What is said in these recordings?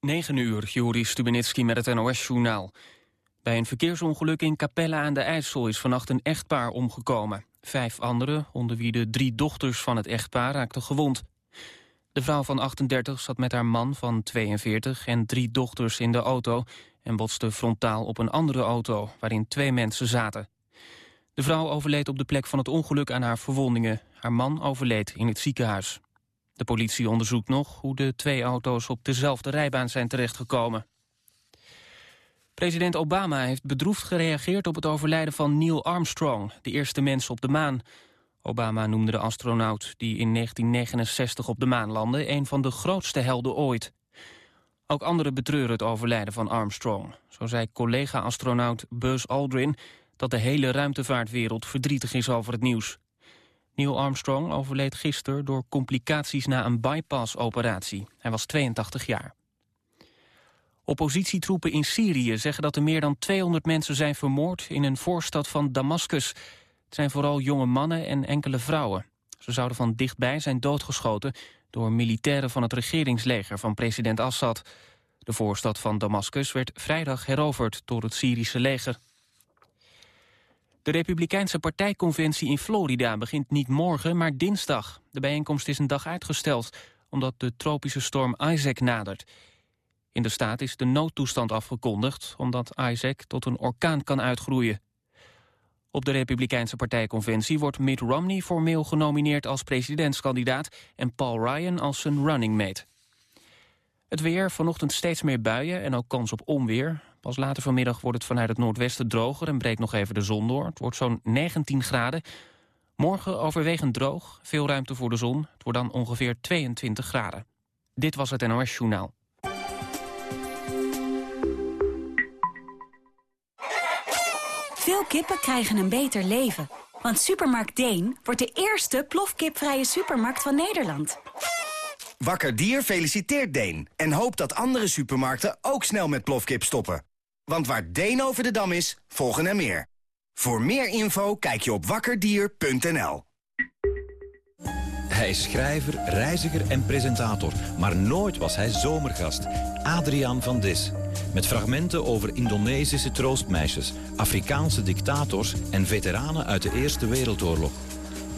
9 uur, Juri Stubenitski met het NOS-journaal. Bij een verkeersongeluk in Capelle aan de IJssel is vannacht een echtpaar omgekomen. Vijf anderen, onder wie de drie dochters van het echtpaar, raakten gewond. De vrouw van 38 zat met haar man van 42 en drie dochters in de auto... en botste frontaal op een andere auto, waarin twee mensen zaten. De vrouw overleed op de plek van het ongeluk aan haar verwondingen. Haar man overleed in het ziekenhuis. De politie onderzoekt nog hoe de twee auto's op dezelfde rijbaan zijn terechtgekomen. President Obama heeft bedroefd gereageerd op het overlijden van Neil Armstrong, de eerste mens op de maan. Obama noemde de astronaut die in 1969 op de maan landde een van de grootste helden ooit. Ook anderen betreuren het overlijden van Armstrong. Zo zei collega-astronaut Buzz Aldrin dat de hele ruimtevaartwereld verdrietig is over het nieuws. Neil Armstrong overleed gisteren door complicaties na een bypass-operatie. Hij was 82 jaar. Oppositietroepen in Syrië zeggen dat er meer dan 200 mensen zijn vermoord in een voorstad van Damascus. Het zijn vooral jonge mannen en enkele vrouwen. Ze zouden van dichtbij zijn doodgeschoten door militairen van het regeringsleger van president Assad. De voorstad van Damascus werd vrijdag heroverd door het Syrische leger. De Republikeinse partijconventie in Florida begint niet morgen, maar dinsdag. De bijeenkomst is een dag uitgesteld, omdat de tropische storm Isaac nadert. In de staat is de noodtoestand afgekondigd, omdat Isaac tot een orkaan kan uitgroeien. Op de Republikeinse partijconventie wordt Mitt Romney formeel genomineerd als presidentskandidaat en Paul Ryan als zijn running mate. Het weer, vanochtend steeds meer buien en ook kans op onweer. Pas later vanmiddag wordt het vanuit het noordwesten droger en breekt nog even de zon door. Het wordt zo'n 19 graden. Morgen overwegend droog, veel ruimte voor de zon. Het wordt dan ongeveer 22 graden. Dit was het NOS Journaal. Veel kippen krijgen een beter leven. Want Supermarkt Deen wordt de eerste plofkipvrije supermarkt van Nederland. Wakker Dier feliciteert Deen en hoopt dat andere supermarkten ook snel met plofkip stoppen. Want waar Deen over de dam is, volgen er meer. Voor meer info kijk je op wakkerdier.nl. Hij is schrijver, reiziger en presentator, maar nooit was hij zomergast. Adriaan van Dis. Met fragmenten over Indonesische troostmeisjes, Afrikaanse dictators en veteranen uit de Eerste Wereldoorlog.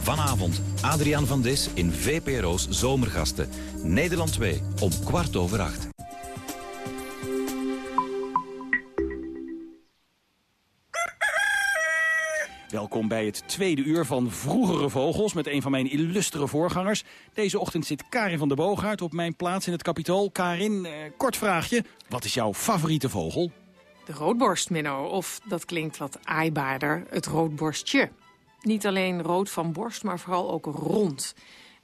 Vanavond Adriaan van Dis in VPRO's Zomergasten. Nederland 2 om kwart over acht. Welkom bij het tweede uur van Vroegere Vogels met een van mijn illustere voorgangers. Deze ochtend zit Karin van der Boogaard op mijn plaats in het kapitool. Karin, eh, kort vraagje. Wat is jouw favoriete vogel? De roodborst, Minno. Of, dat klinkt wat aaibaarder, het roodborstje. Niet alleen rood van borst, maar vooral ook rond.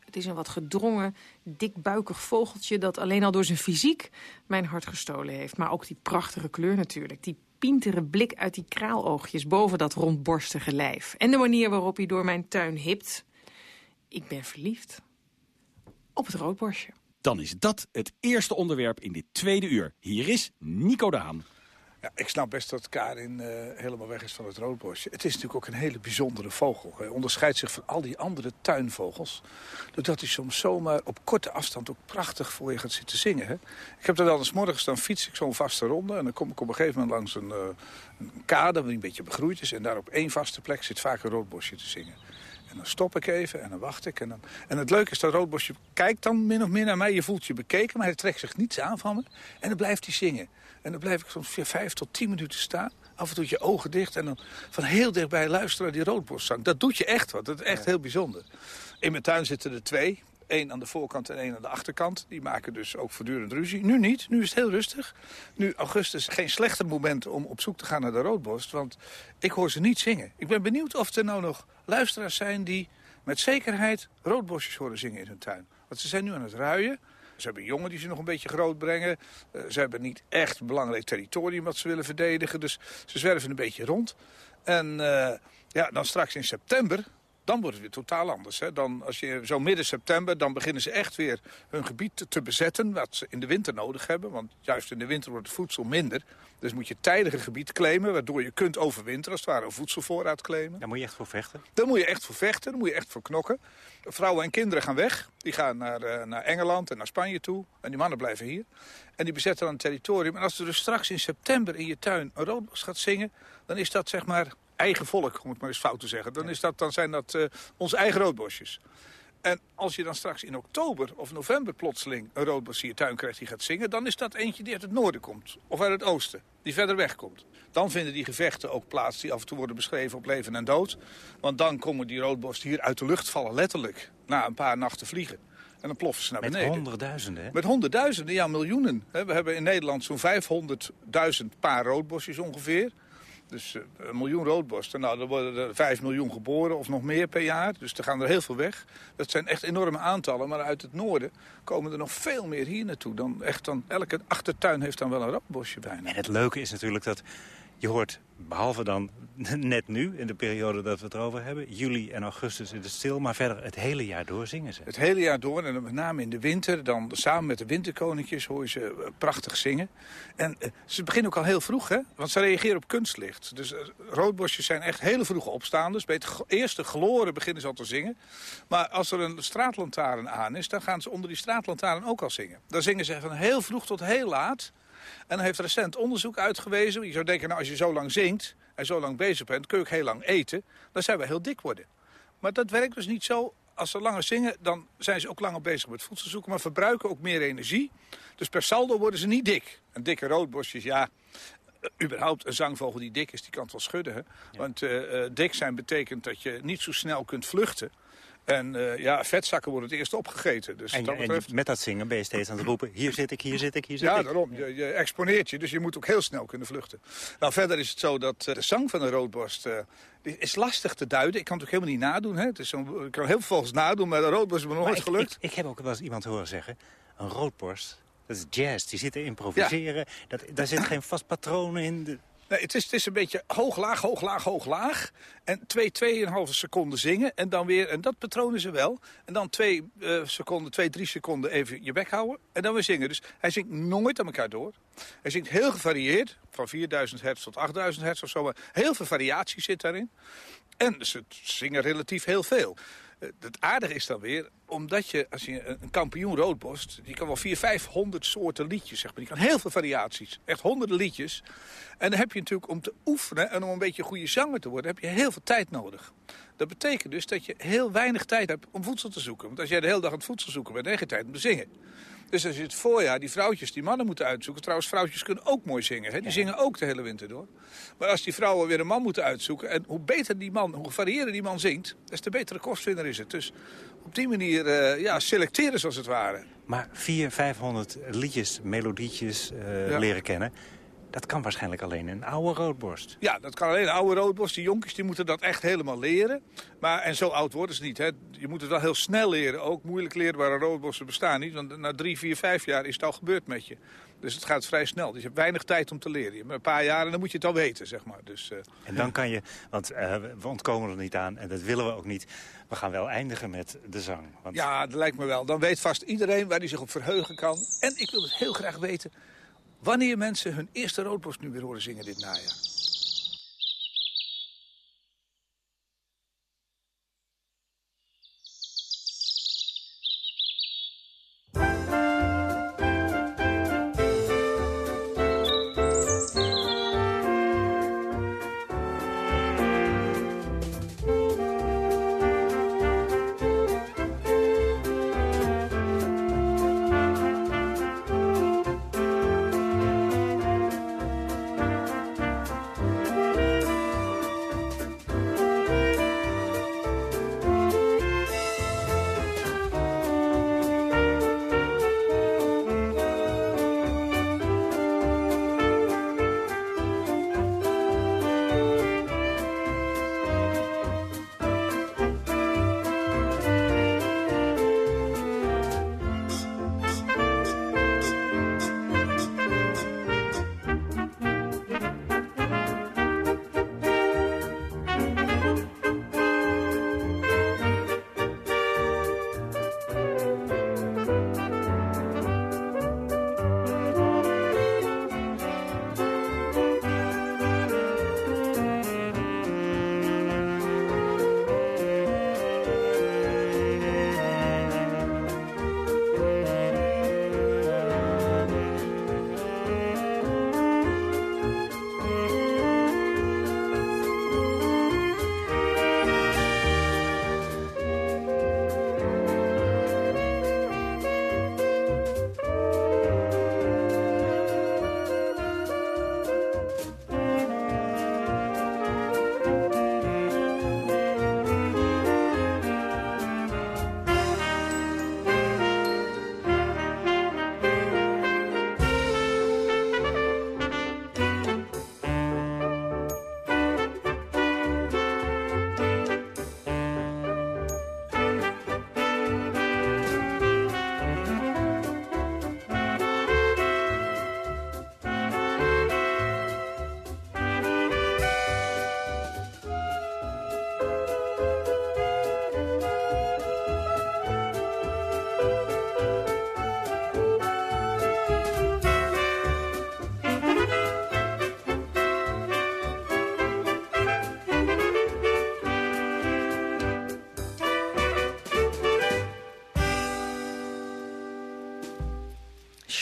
Het is een wat gedrongen, dikbuikig vogeltje... dat alleen al door zijn fysiek mijn hart gestolen heeft. Maar ook die prachtige kleur natuurlijk. Die pintere blik uit die kraaloogjes boven dat rondborstige lijf. En de manier waarop hij door mijn tuin hipt. Ik ben verliefd op het roodborstje. Dan is dat het eerste onderwerp in dit tweede uur. Hier is Nico Daan. Ja, ik snap best dat Karin uh, helemaal weg is van het roodborstje. Het is natuurlijk ook een hele bijzondere vogel. Hij onderscheidt zich van al die andere tuinvogels. Doordat hij soms zomaar op korte afstand ook prachtig voor je gaat zitten zingen. Hè? Ik heb er wel eens morgens, dan fiets ik zo'n vaste ronde. En dan kom ik op een gegeven moment langs een, uh, een kade die een beetje begroeid is. En daar op één vaste plek zit vaak een roodborstje te zingen. En dan stop ik even en dan wacht ik. En, dan... en het leuke is dat roodborstje kijkt dan min of meer naar mij. Je voelt je bekeken, maar hij trekt zich niets aan van me. En dan blijft hij zingen. En dan blijf ik soms vijf tot tien minuten staan. Af en toe je ogen dicht en dan van heel dichtbij luisteren naar die roodborstzang. Dat doet je echt wat. Dat is echt heel bijzonder. In mijn tuin zitten er twee. Eén aan de voorkant en één aan de achterkant. Die maken dus ook voortdurend ruzie. Nu niet, nu is het heel rustig. Nu augustus geen slechter moment om op zoek te gaan naar de roodborst. Want ik hoor ze niet zingen. Ik ben benieuwd of er nou nog luisteraars zijn die met zekerheid roodborstjes horen zingen in hun tuin. Want ze zijn nu aan het ruien. Ze hebben jongen die ze nog een beetje groot brengen. Uh, ze hebben niet echt belangrijk territorium wat ze willen verdedigen. Dus ze zwerven een beetje rond. En uh, ja, dan straks in september, Dan wordt het weer totaal anders. Hè? Dan, als je zo midden september, dan beginnen ze echt weer hun gebied te bezetten... wat ze in de winter nodig hebben. Want juist in de winter wordt het voedsel minder. Dus moet je tijdig gebied claimen, waardoor je kunt overwinteren. Als het ware een voedselvoorraad claimen. Daar moet je echt voor vechten? Daar moet je echt voor vechten, daar moet je echt voor knokken. Vrouwen en kinderen gaan weg. Die gaan naar, uh, naar Engeland en naar Spanje toe. En die mannen blijven hier. En die bezetten dan het territorium. En als er dus straks in september in je tuin een roodbos gaat zingen... dan is dat zeg maar eigen volk, om het maar eens fout te zeggen. Dan, is dat, dan zijn dat uh, onze eigen roodbosjes. En als je dan straks in oktober of november plotseling een roodbos in je tuin krijgt die gaat zingen... dan is dat eentje die uit het noorden komt. Of uit het oosten, die verder weg komt. Dan vinden die gevechten ook plaats die af en toe worden beschreven op leven en dood. Want dan komen die roodborsten hier uit de lucht vallen, letterlijk. Na een paar nachten vliegen. En dan ploffen ze naar Met beneden. honderdduizenden, hè? Met honderdduizenden, ja, miljoenen. We hebben in Nederland zo'n 500.000 paar roodbosjes ongeveer. Dus uh, een miljoen roodborsten. Nou, dan worden er 5 miljoen geboren of nog meer per jaar. Dus er gaan er heel veel weg. Dat zijn echt enorme aantallen. Maar uit het noorden komen er nog veel meer hier naartoe. Dan echt dan, elke achtertuin heeft dan wel een roodbosje bijna. En het leuke is natuurlijk dat je hoort, behalve dan net nu, in de periode dat we het erover hebben... juli en augustus is het stil, maar verder het hele jaar door zingen ze. Het hele jaar door, en met name in de winter... dan samen met de winterkoninkjes hoor je ze prachtig zingen. En uh, ze beginnen ook al heel vroeg, hè? Want ze reageren op kunstlicht. Dus uh, roodbosjes zijn echt hele vroege opstaanders. Bij het eerste gloren beginnen ze al te zingen. Maar als er een straatlantaarn aan is... dan gaan ze onder die straatlantaarn ook al zingen. Dan zingen ze van heel vroeg tot heel laat... En dan heeft recent onderzoek uitgewezen. Je zou denken, nou, als je zo lang zingt en zo lang bezig bent... kun je ook heel lang eten. Dan zijn we heel dik worden. Maar dat werkt dus niet zo. Als ze langer zingen, dan zijn ze ook langer bezig met voedsel zoeken... maar verbruiken ook meer energie. Dus per saldo worden ze niet dik. En dikke roodborstjes, ja... überhaupt een zangvogel die dik is, die kan het wel schudden. Hè? Ja. Want uh, dik zijn betekent dat je niet zo snel kunt vluchten. En uh, ja, vetzakken worden het eerst opgegeten. Dus en, dat betreft... en met dat zingen ben je steeds aan het roepen... hier zit ik, hier zit ik, hier zit ja, ik. Ja, daarom. Je, je, exponeert je, dus je moet ook heel snel kunnen vluchten. Nou, verder is het zo dat uh, de zang van een roodborst... Uh, is lastig te duiden. Ik kan het ook helemaal niet nadoen. Hè? Het is zo, ik kan heel veel volgens nadoen, maar de roodborst is me nooit gelukt. Ik, ik, heb ook wel eens iemand horen zeggen... een roodborst, dat is jazz. Die zit te improviseren. Ja. Dat, daar zit geen vast patroon in. De... Nee, het is, een beetje hoog, laag, hoog, laag, hoog, laag. En twee, tweeënhalve seconden zingen. En dan weer, en dat patroon is er wel. En dan twee uh, seconden, twee, drie seconden even je bek houden. En dan weer zingen. Dus hij zingt nooit aan elkaar door. Hij zingt heel gevarieerd. Van 4000 hertz tot 8000 hertz of zo. Maar heel veel variatie zit daarin. En ze zingen relatief heel veel. Het aardige is dan weer, omdat je, als je een kampioen roodborst... die kan wel 400, 500 soorten liedjes, zeg maar. Die kan heel veel variaties, echt honderden liedjes. En dan heb je natuurlijk om te oefenen en om een beetje goede zanger te worden... heb je heel veel tijd nodig. Dat betekent dus dat je heel weinig tijd hebt om voedsel te zoeken. Want als jij de hele dag aan het voedsel zoeken bent, heb je tijd om te zingen. Dus als je het voorjaar die vrouwtjes die mannen moeten uitzoeken... trouwens, vrouwtjes kunnen ook mooi zingen. Hè? Die zingen ook de hele winter door. Maar als die vrouwen weer een man moeten uitzoeken... en hoe beter die man, hoe gevarieerder die man zingt... des te betere kostwinner is het. Dus op die manier uh, ja, selecteren ze als het ware. Maar 400, 500 liedjes, melodietjes uh, ja. leren kennen... Dat kan waarschijnlijk alleen een oude roodborst. Ja, dat kan alleen een oude roodborst. Die jonkies die moeten dat echt helemaal leren. Maar, en zo oud worden ze niet. Hè. Je moet het wel heel snel leren. Ook moeilijk leren waar roodborsten bestaan niet. Want na drie, vier, vijf jaar is het al gebeurd met je. Dus het gaat vrij snel. Dus je hebt weinig tijd om te leren. Je hebt een paar jaar en dan moet je het al weten, zeg maar. Dus, uh, en dan kan je, want uh, we ontkomen er niet aan en dat willen we ook niet. We gaan wel eindigen met de zang. Want... Ja, dat lijkt me wel. Dan weet vast iedereen waar hij zich op verheugen kan. En ik wil het heel graag weten wanneer mensen hun eerste roodborst nu weer horen zingen dit najaar.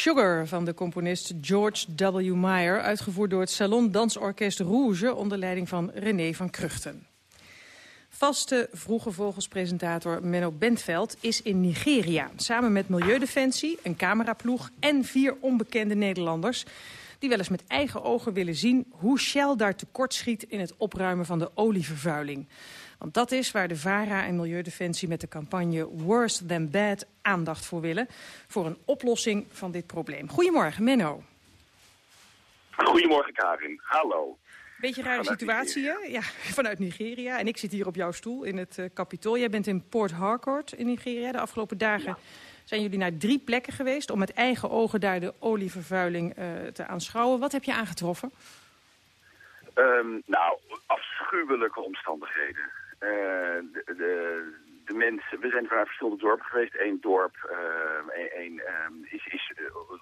Sugar van de componist George W. Meyer... uitgevoerd door het Salon Dansorkest Rouge... onder leiding van René van Kruchten. Vaste Vroege Vogels-presentator Menno Bentveld is in Nigeria. Samen met Milieudefensie, een cameraploeg en vier onbekende Nederlanders... die wel eens met eigen ogen willen zien hoe Shell daar tekortschiet... in het opruimen van de olievervuiling. Want dat is waar de VARA en Milieudefensie met de campagne Worse Than Bad aandacht voor willen. Voor een oplossing van dit probleem. Goedemorgen, Menno. Goedemorgen, Karin. Hallo. Beetje rare situatie, hè? Ja, vanuit Nigeria. En ik zit hier op jouw stoel in het uh, Capitool. Jij bent in Port Harcourt in Nigeria. De afgelopen dagen zijn jullie naar drie plekken geweest... om met eigen ogen daar de olievervuiling uh, te aanschouwen. Wat heb je aangetroffen? Um, nou, afschuwelijke omstandigheden. Uh, de, de, de, mensen, we zijn vanuit verschillende dorpen geweest. Eén dorp uh, een, um, is, is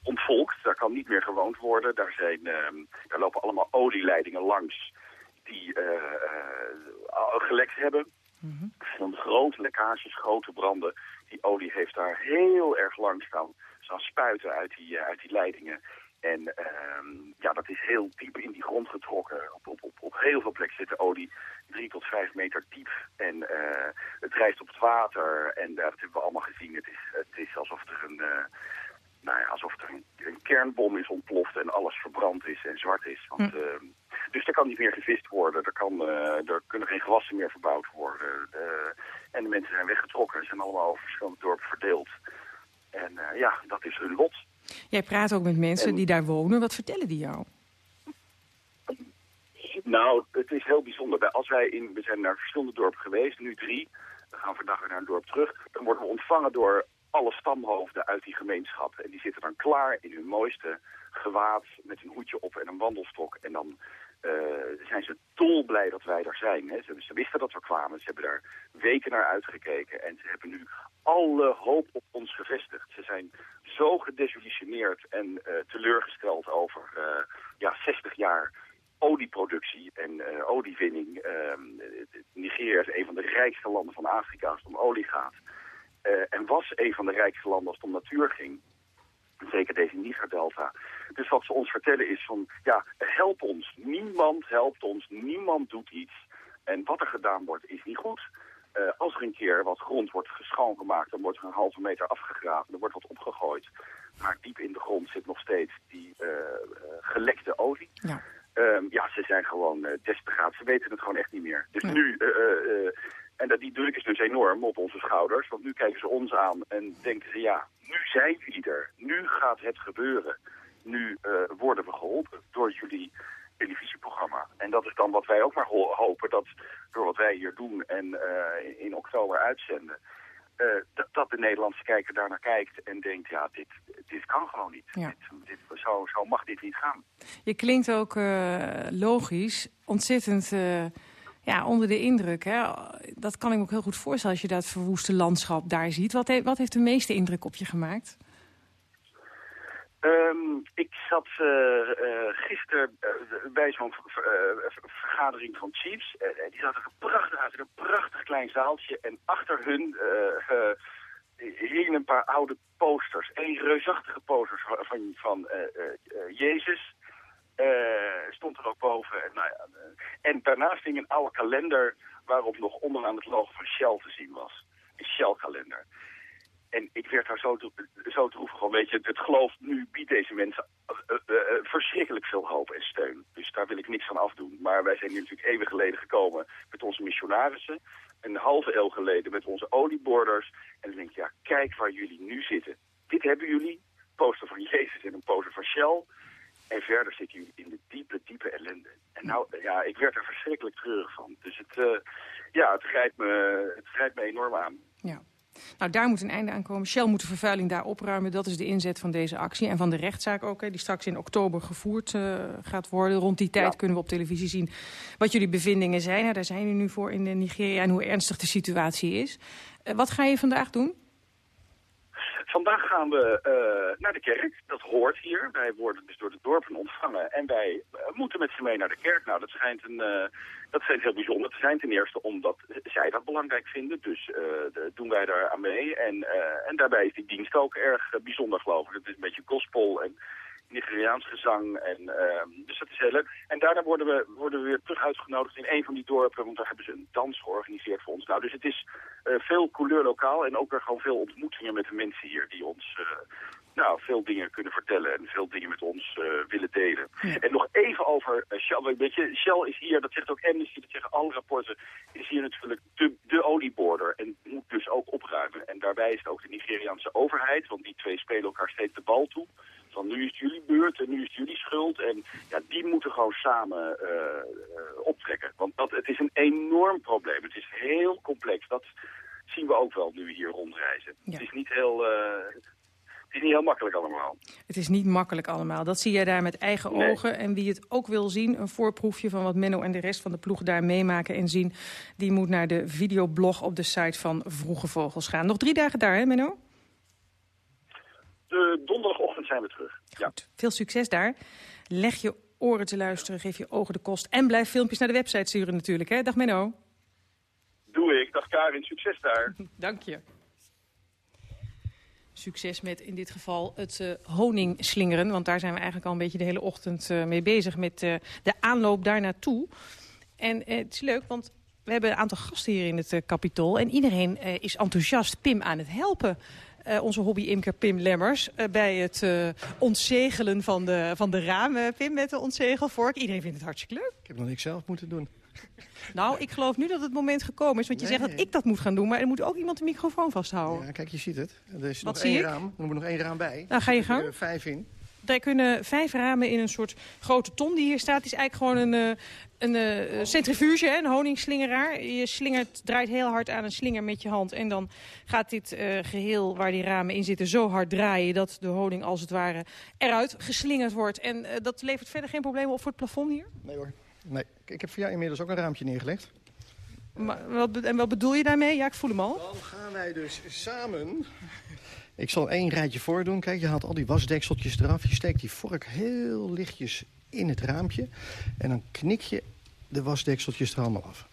ontvolkt, daar kan niet meer gewoond worden. Daar, zijn, um, daar lopen allemaal olieleidingen langs die gelekt hebben. Mm -hmm. Verschillende grote lekkages, grote branden. Die olie heeft daar heel erg lang staan, staan spuiten uit die, uit die leidingen. En ja, dat is heel diep in die grond getrokken. Op, op, op, op heel veel plekken zit de olie drie tot vijf meter diep. En uh, het rijst op het water. En uh, dat hebben we allemaal gezien. Het is, het is alsof er een... Uh, nou ja, alsof er een, een, kernbom is ontploft en alles verbrand is en zwart is. Want, hm. uh, dus er kan niet meer gevist worden, er, kan, uh, er kunnen geen gewassen meer verbouwd worden. En de mensen zijn weggetrokken, ze zijn allemaal over verschillende dorpen verdeeld. En ja, dat is hun lot. Jij praat ook met mensen en, die daar wonen, wat vertellen die jou? Nou, het is heel bijzonder. Als wij in, we zijn naar verschillende dorpen geweest, nu drie. We gaan vandaag weer naar een dorp terug. Dan worden we ontvangen door alle stamhoofden uit die gemeenschap. En die zitten dan klaar in hun mooiste gewaad met een hoedje op en een wandelstok. En dan uh, zijn ze dolblij dat wij daar zijn. Hè. Ze, wisten dat we kwamen. Ze hebben daar weken naar uitgekeken. En ze hebben nu alle hoop op ons gevestigd. Ze zijn zo gedesillusioneerd en uh, teleurgesteld over uh, ja, 60 jaar olieproductie en uh, oliewinning. Nigeria is een van de rijkste landen van Afrika als het om olie gaat. en was een van de rijkste landen als het om natuur ging. Zeker deze Niger-delta. Dus wat ze ons vertellen is van, ja, help ons. Niemand helpt ons, niemand doet iets. En wat er gedaan wordt is niet goed. Uh, als er een keer wat grond wordt schoongemaakt, dan wordt er een halve meter afgegraven, er wordt wat opgegooid. Maar diep in de grond zit nog steeds die uh, gelekte olie. Ja. Um, ja, ze zijn gewoon desperaat. Ze weten het gewoon echt niet meer. Dus ja. nu, en dat, die druk is dus enorm op onze schouders. Want nu kijken ze ons aan en denken ze, ja, nu zijn jullie er. Nu gaat het gebeuren. Nu worden we geholpen door jullie televisieprogramma. En dat is dan wat wij ook maar ho hopen, dat door wat wij hier doen en uh, in oktober uitzenden, uh, dat, de Nederlandse kijker daar naar kijkt en denkt, ja, dit, dit kan gewoon niet. Ja. Dit, dit, zo, zo mag dit niet gaan. Je klinkt ook uh, logisch, ontzettend ja, onder de indruk. Hè? Dat kan ik me ook heel goed voorstellen als je dat verwoeste landschap daar ziet. Wat, he wat heeft de meeste indruk op je gemaakt? Um, ik zat uh, uh, gisteren uh, bij zo'n vergadering van Chiefs. die zaten er prachtig uit in een prachtig klein zaaltje. En achter hun hingen een paar oude posters. Eén reusachtige posters van, van, van Jezus. stond er ook boven. En, nou ja, en daarnaast hing een oude kalender waarop nog onderaan het logo van Shell te zien was. Een Shell-kalender. En ik werd daar zo, zo droevig van, weet je, het geloof nu biedt deze mensen uh, uh, uh, verschrikkelijk veel hoop en steun. Dus daar wil ik niks van afdoen. Maar wij zijn hier natuurlijk eeuwen geleden gekomen met onze missionarissen. Een halve eeuw geleden met onze olieborders. En dan denk ik, ja, kijk waar jullie nu zitten. Dit hebben jullie, poster van Jezus en een poster van Shell. En verder zitten jullie in de diepe, diepe ellende. En nou, ja, ik werd er verschrikkelijk treurig van. Dus het, ja, het grijpt, me, het grijpt me enorm aan. Ja. Nou, daar moet een einde aan komen. Shell moet de vervuiling daar opruimen. Dat is de inzet van deze actie. En van de rechtszaak ook, hè, die straks in oktober gevoerd uh, gaat worden. Rond die tijd ja. kunnen we op televisie zien wat jullie bevindingen zijn. Nou, daar zijn jullie nu voor in Nigeria en hoe ernstig de situatie is. Uh, wat ga je vandaag doen? Vandaag gaan we uh, naar de kerk. Dat hoort hier. Wij worden dus door de dorpen ontvangen. En wij uh, moeten met ze mee naar de kerk. Nou, dat schijnt, een, uh, dat schijnt heel bijzonder te zijn. Ten eerste omdat zij dat belangrijk vinden. Dus de, doen wij daar aan mee. En, en daarbij is die dienst ook erg bijzonder, geloof ik. Het is een beetje gospel en Nigeriaans gezang. En, uh, dus dat is heel leuk. En daarna worden we, worden we weer terug uitgenodigd in een van die dorpen, want daar hebben ze een dans georganiseerd voor ons. Nou, dus het is uh, veel couleur lokaal en ook weer gewoon veel ontmoetingen met de mensen hier die ons uh, nou, veel dingen kunnen vertellen en veel dingen met ons uh, willen delen. Ja. En nog even over Shell. Weet je, Shell is hier, dat zegt ook Amnesty, dat zeggen alle rapporten, is hier natuurlijk de, de olieborder en moet dus ook opruimen. En daarbij is het ook de Nigeriaanse overheid, want die twee spelen elkaar steeds de bal toe van nu is het jullie beurt en nu is het jullie schuld. En ja, die moeten gewoon samen uh, uh, optrekken. Want dat, het is een enorm probleem. Het is heel complex. Dat zien we ook wel nu hier rondreizen. Ja. Het is niet heel... Uh, het is niet heel makkelijk allemaal. Het is niet makkelijk allemaal. Dat zie jij daar met eigen nee. ogen. En wie het ook wil zien, een voorproefje van wat Menno en de rest van de ploeg daar meemaken en zien... die moet naar de videoblog op de site van Vroege Vogels gaan. Nog drie dagen daar, hè Menno? De donderdagochtend zijn we terug. Goed, ja. veel succes daar. Leg je oren te luisteren, geef je ogen de kost... en blijf filmpjes naar de website sturen natuurlijk, hè? Dag Menno. Doe ik. Dag Karin, succes daar. Dank je. Succes met in dit geval het uh, honingslingeren. Want daar zijn we eigenlijk al een beetje de hele ochtend uh, mee bezig... met uh, de aanloop daar naartoe. En het is leuk, want we hebben een aantal gasten hier in het kapitool... en iedereen is enthousiast Pim aan het helpen... Uh, onze hobby-imker Pim Lemmers... Uh, bij het uh, ontzegelen van de, van de ramen. Pim met de ontzegelvork. Iedereen vindt het hartstikke leuk. Ik heb nog niks zelf moeten doen. Nou, ik geloof nu dat het moment gekomen is. Want je nee. zegt dat ik dat moet gaan doen. Maar er moet ook iemand de microfoon vasthouden. Ja, kijk, je ziet het. Er is Wat nog één ik? raam. Er moet nog één raam bij. Nou, ga je gang. Er vijf in. Daar kunnen vijf ramen in een soort grote ton die hier staat. Is eigenlijk gewoon een, een, een centrifuge, hè, een honingslingeraar. Je slingert, draait heel hard aan een slinger met je hand. En dan gaat dit uh, geheel waar die ramen in zitten zo hard draaien... dat de honing als het ware eruit geslingerd wordt. En uh, dat levert verder geen problemen op voor het plafond hier? Nee hoor. Nee. Ik heb voor jou inmiddels ook een raampje neergelegd. Maar, wat, en wat bedoel je daarmee? Ja, ik voel hem al. Dan gaan wij dus samen... Ik zal één rijtje voordoen. Kijk, je haalt al die wasdekseltjes eraf. Je steekt die vork heel lichtjes in het raampje. En dan knik je de wasdekseltjes er allemaal af.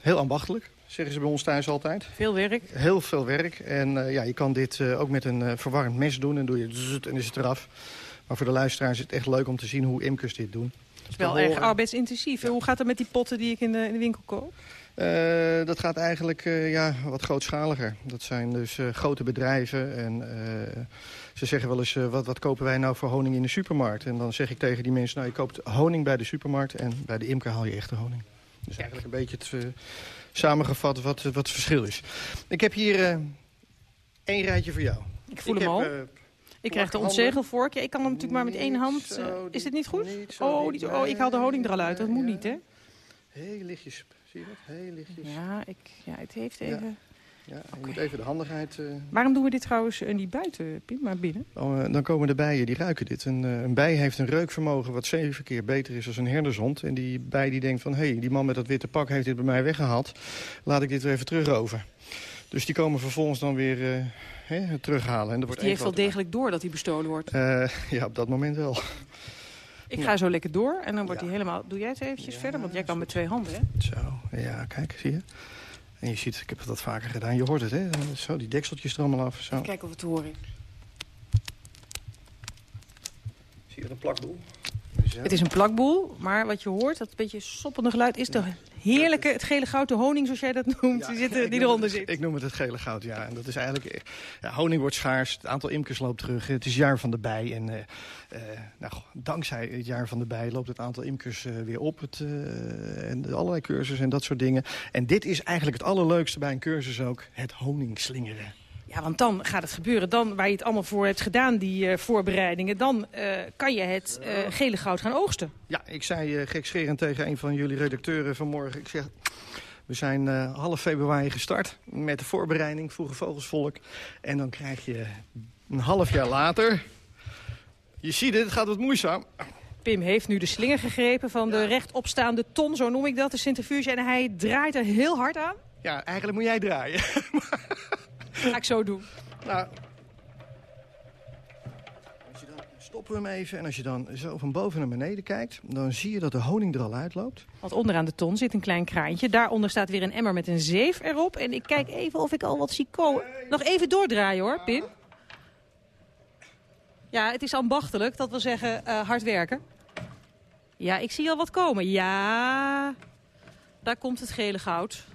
Heel ambachtelijk, zeggen ze bij ons thuis altijd. Veel werk. Heel veel werk. En uh, ja, je kan dit uh, ook met een uh, verwarmd mes doen. En doe je zzzt, en is het eraf. Maar voor de luisteraars is het echt leuk om te zien hoe imkers dit doen. Het is wel erg arbeidsintensief. Ja. Hoe gaat het met die potten die ik in de, in de winkel koop? Uh, dat gaat eigenlijk uh, ja, wat grootschaliger. Dat zijn dus uh, grote bedrijven. En ze zeggen wel eens, wat, wat kopen wij nou voor honing in de supermarkt? En dan zeg ik tegen die mensen, nou je koopt honing bij de supermarkt... en bij de imker haal je echte honing. Dus eigenlijk een beetje het, samengevat wat, wat het verschil is. Ik heb hier één rijtje voor jou. Ik voel ik hem heb, al. Ik krijg de ontzegelvork. Ja, ik kan hem natuurlijk maar met één hand. Zo, is het niet goed? Niet zo, oh, niet, oh, ik haal de honing er al uit. Dat moet niet, hè? Heel lichtjes. Zie je dat? Heel lichtjes. Ja, ik, ja het heeft even... Ja, ja je okay. moet even de handigheid... Uh... Waarom doen we dit trouwens uh, niet buiten, Pim, maar binnen? Oh, uh, dan komen de bijen, die ruiken dit. Een, een bij heeft een reukvermogen wat zeven keer beter is dan een herdershond. En die bij die denkt van, hé, hey, die man met dat witte pak heeft dit bij mij weggehaald. Laat ik dit weer even terugroven. Dus die komen vervolgens dan weer hè, terughalen. En er wordt die heeft wel degelijk door dat hij bestolen wordt? ja, op dat moment wel. Ik ga ja. zo lekker door en dan wordt hij ja. helemaal... Doe jij het eventjes ja, verder? Want jij kan met twee handen, hè? Zo, ja, kijk, zie je? En je ziet, ik heb dat vaker gedaan. Je hoort het, hè? Zo, die dekseltjes er allemaal af. Zo. Even kijken of het te horen is. Zie je er een plakboel? Zo. Het is een plakboel, maar wat je hoort, dat beetje soppende geluid... is de heerlijke, het gele goud, de honing, zoals jij dat noemt, die, zitten, die eronder het, zit. Ik noem het het gele goud, ja. En dat is eigenlijk... Ja, honing wordt schaars, het aantal imkers loopt terug. Het is jaar van de bij. En uh, uh, nou, dankzij het jaar van de bij loopt het aantal imkers uh, weer op. Het, en allerlei cursussen en dat soort dingen. En dit is eigenlijk het allerleukste bij een cursus ook, het honingslingeren. Ja, want dan gaat het gebeuren. Dan, waar je het allemaal voor hebt gedaan, die uh, voorbereidingen... dan uh, kan je het uh, gele goud gaan oogsten. Ja, ik zei gekscherend tegen een van jullie redacteuren vanmorgen... ik zeg, we zijn half februari gestart met de voorbereiding, Vroege Vogelsvolk. En dan krijg je een half jaar later... Je ziet het, het gaat wat moeizaam. Pim heeft nu de slinger gegrepen van de rechtopstaande ton, zo noem ik dat, de centrifuge. En hij draait er heel hard aan. Ja, eigenlijk moet jij draaien. Ga ik zo doen. Nou, stoppen we hem even. En als je dan zo van boven naar beneden kijkt... dan zie je dat de honing er al uitloopt. Want onderaan de ton zit een klein kraantje. Daaronder staat weer een emmer met een zeef erop. En ik kijk even of ik al wat zie komen. Nog even doordraaien hoor, Pim. Ja, het is ambachtelijk. Dat wil zeggen uh, hard werken. Ja, ik zie al wat komen. Ja, daar komt het gele goud.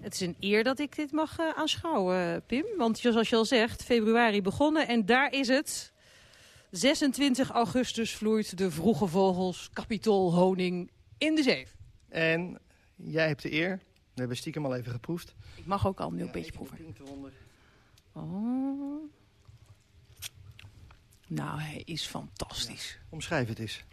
Het is een eer dat ik dit mag uh, aanschouwen, Pim. Want zoals je al zegt, februari begonnen en daar is het. 26 augustus vloeit de vroege vogels kapitoolhoning in de zeef. En jij hebt de eer. We hebben stiekem al even geproefd. Ik mag ook al een ja, beetje proeven. Oh. Nou, hij is fantastisch. Ja, omschrijf het eens.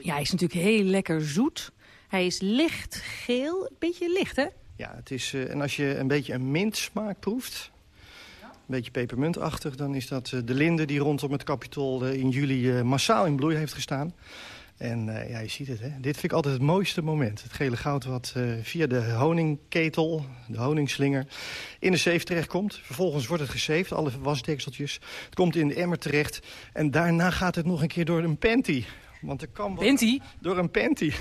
Ja, hij is natuurlijk heel lekker zoet. Hij is licht geel. Een beetje licht, hè? Ja, het is, uh, en als je een beetje een mintsmaak proeft... een beetje pepermuntachtig... dan is dat uh, de linde die rondom het kapitol uh, in juli massaal in bloei heeft gestaan. En ja, je ziet het, hè. Dit vind ik altijd het mooiste moment. Het gele goud wat via de honingketel, de honingslinger... in de zeef terechtkomt. Vervolgens wordt het gezeefd, alle wasdekseltjes. Het komt in de emmer terecht. En daarna gaat het nog een keer door een panty. Want er kan Panty? Door een panty.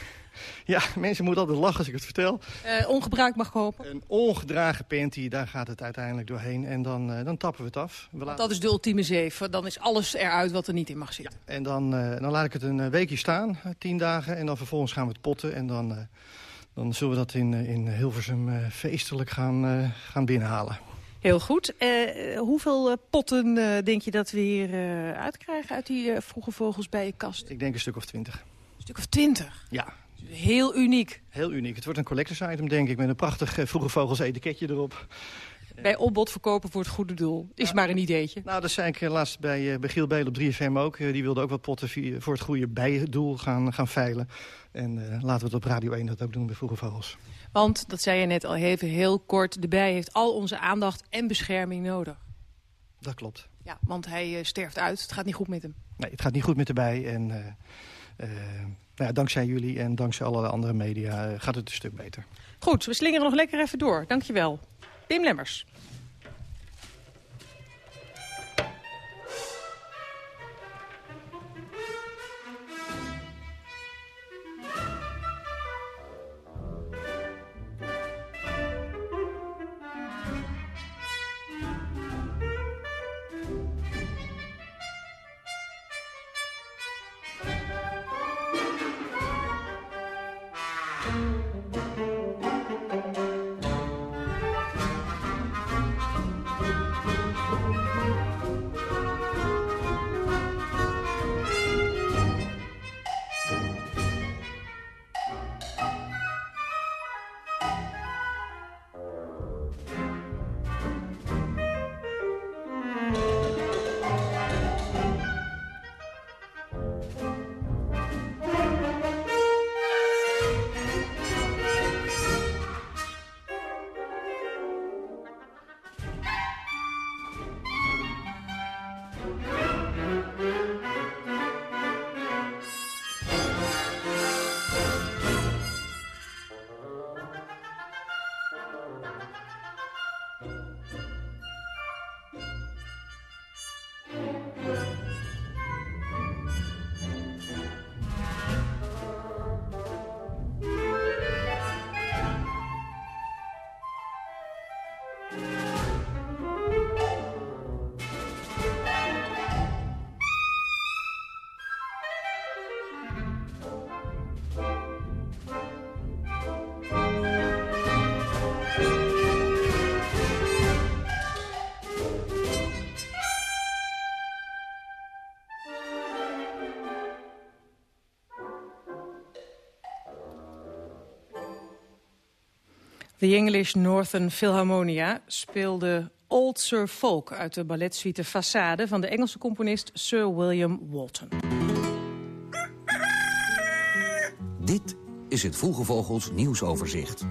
Ja, mensen moeten altijd lachen als ik het vertel. Uh, ongebruikt mag hopen. Een ongedragen panty, daar gaat het uiteindelijk doorheen. En dan, uh, dan tappen we het af. We laten... Dat is de ultieme zeef. Dan is alles eruit wat er niet in mag zitten. Ja, en dan, uh, dan laat ik het een weekje staan, tien dagen. En dan vervolgens gaan we het potten. En dan, dan zullen we dat in, in Hilversum feestelijk gaan, gaan binnenhalen. Heel goed. Uh, hoeveel potten uh, denk je dat we hier uh, uitkrijgen uit die vroege vogels bij je kast? Ik denk een stuk of twintig. Een stuk of twintig? Ja. Heel uniek. Heel uniek. Het wordt een collectors item, denk ik, met een prachtig vroege vogels etiketje erop. Bij opbod verkopen voor het goede doel. Is maar een ideetje. Nou, dat zei ik laatst bij, bij Giel Beel op 3FM ook. die wilde ook wat potten voor het goede bijdoel gaan, gaan veilen. En laten we het op Radio 1 dat ook doen bij Vroege Vogels. Want, dat zei je net al even heel kort, de bij heeft al onze aandacht en bescherming nodig. Dat klopt. Ja, want hij uh, sterft uit. Het gaat niet goed met hem. Nee, het gaat niet goed met de bij. En uh, nou ja, dankzij jullie en dankzij alle andere media gaat het een stuk beter. Goed, we slingeren nog lekker even door. Dankjewel. Pim Lemmers. The English Northern Philharmonia speelde Old Sir Folk uit de balletsuite Façade van de Engelse componist Sir William Walton. Dit is het Vroege Vogels nieuwsoverzicht.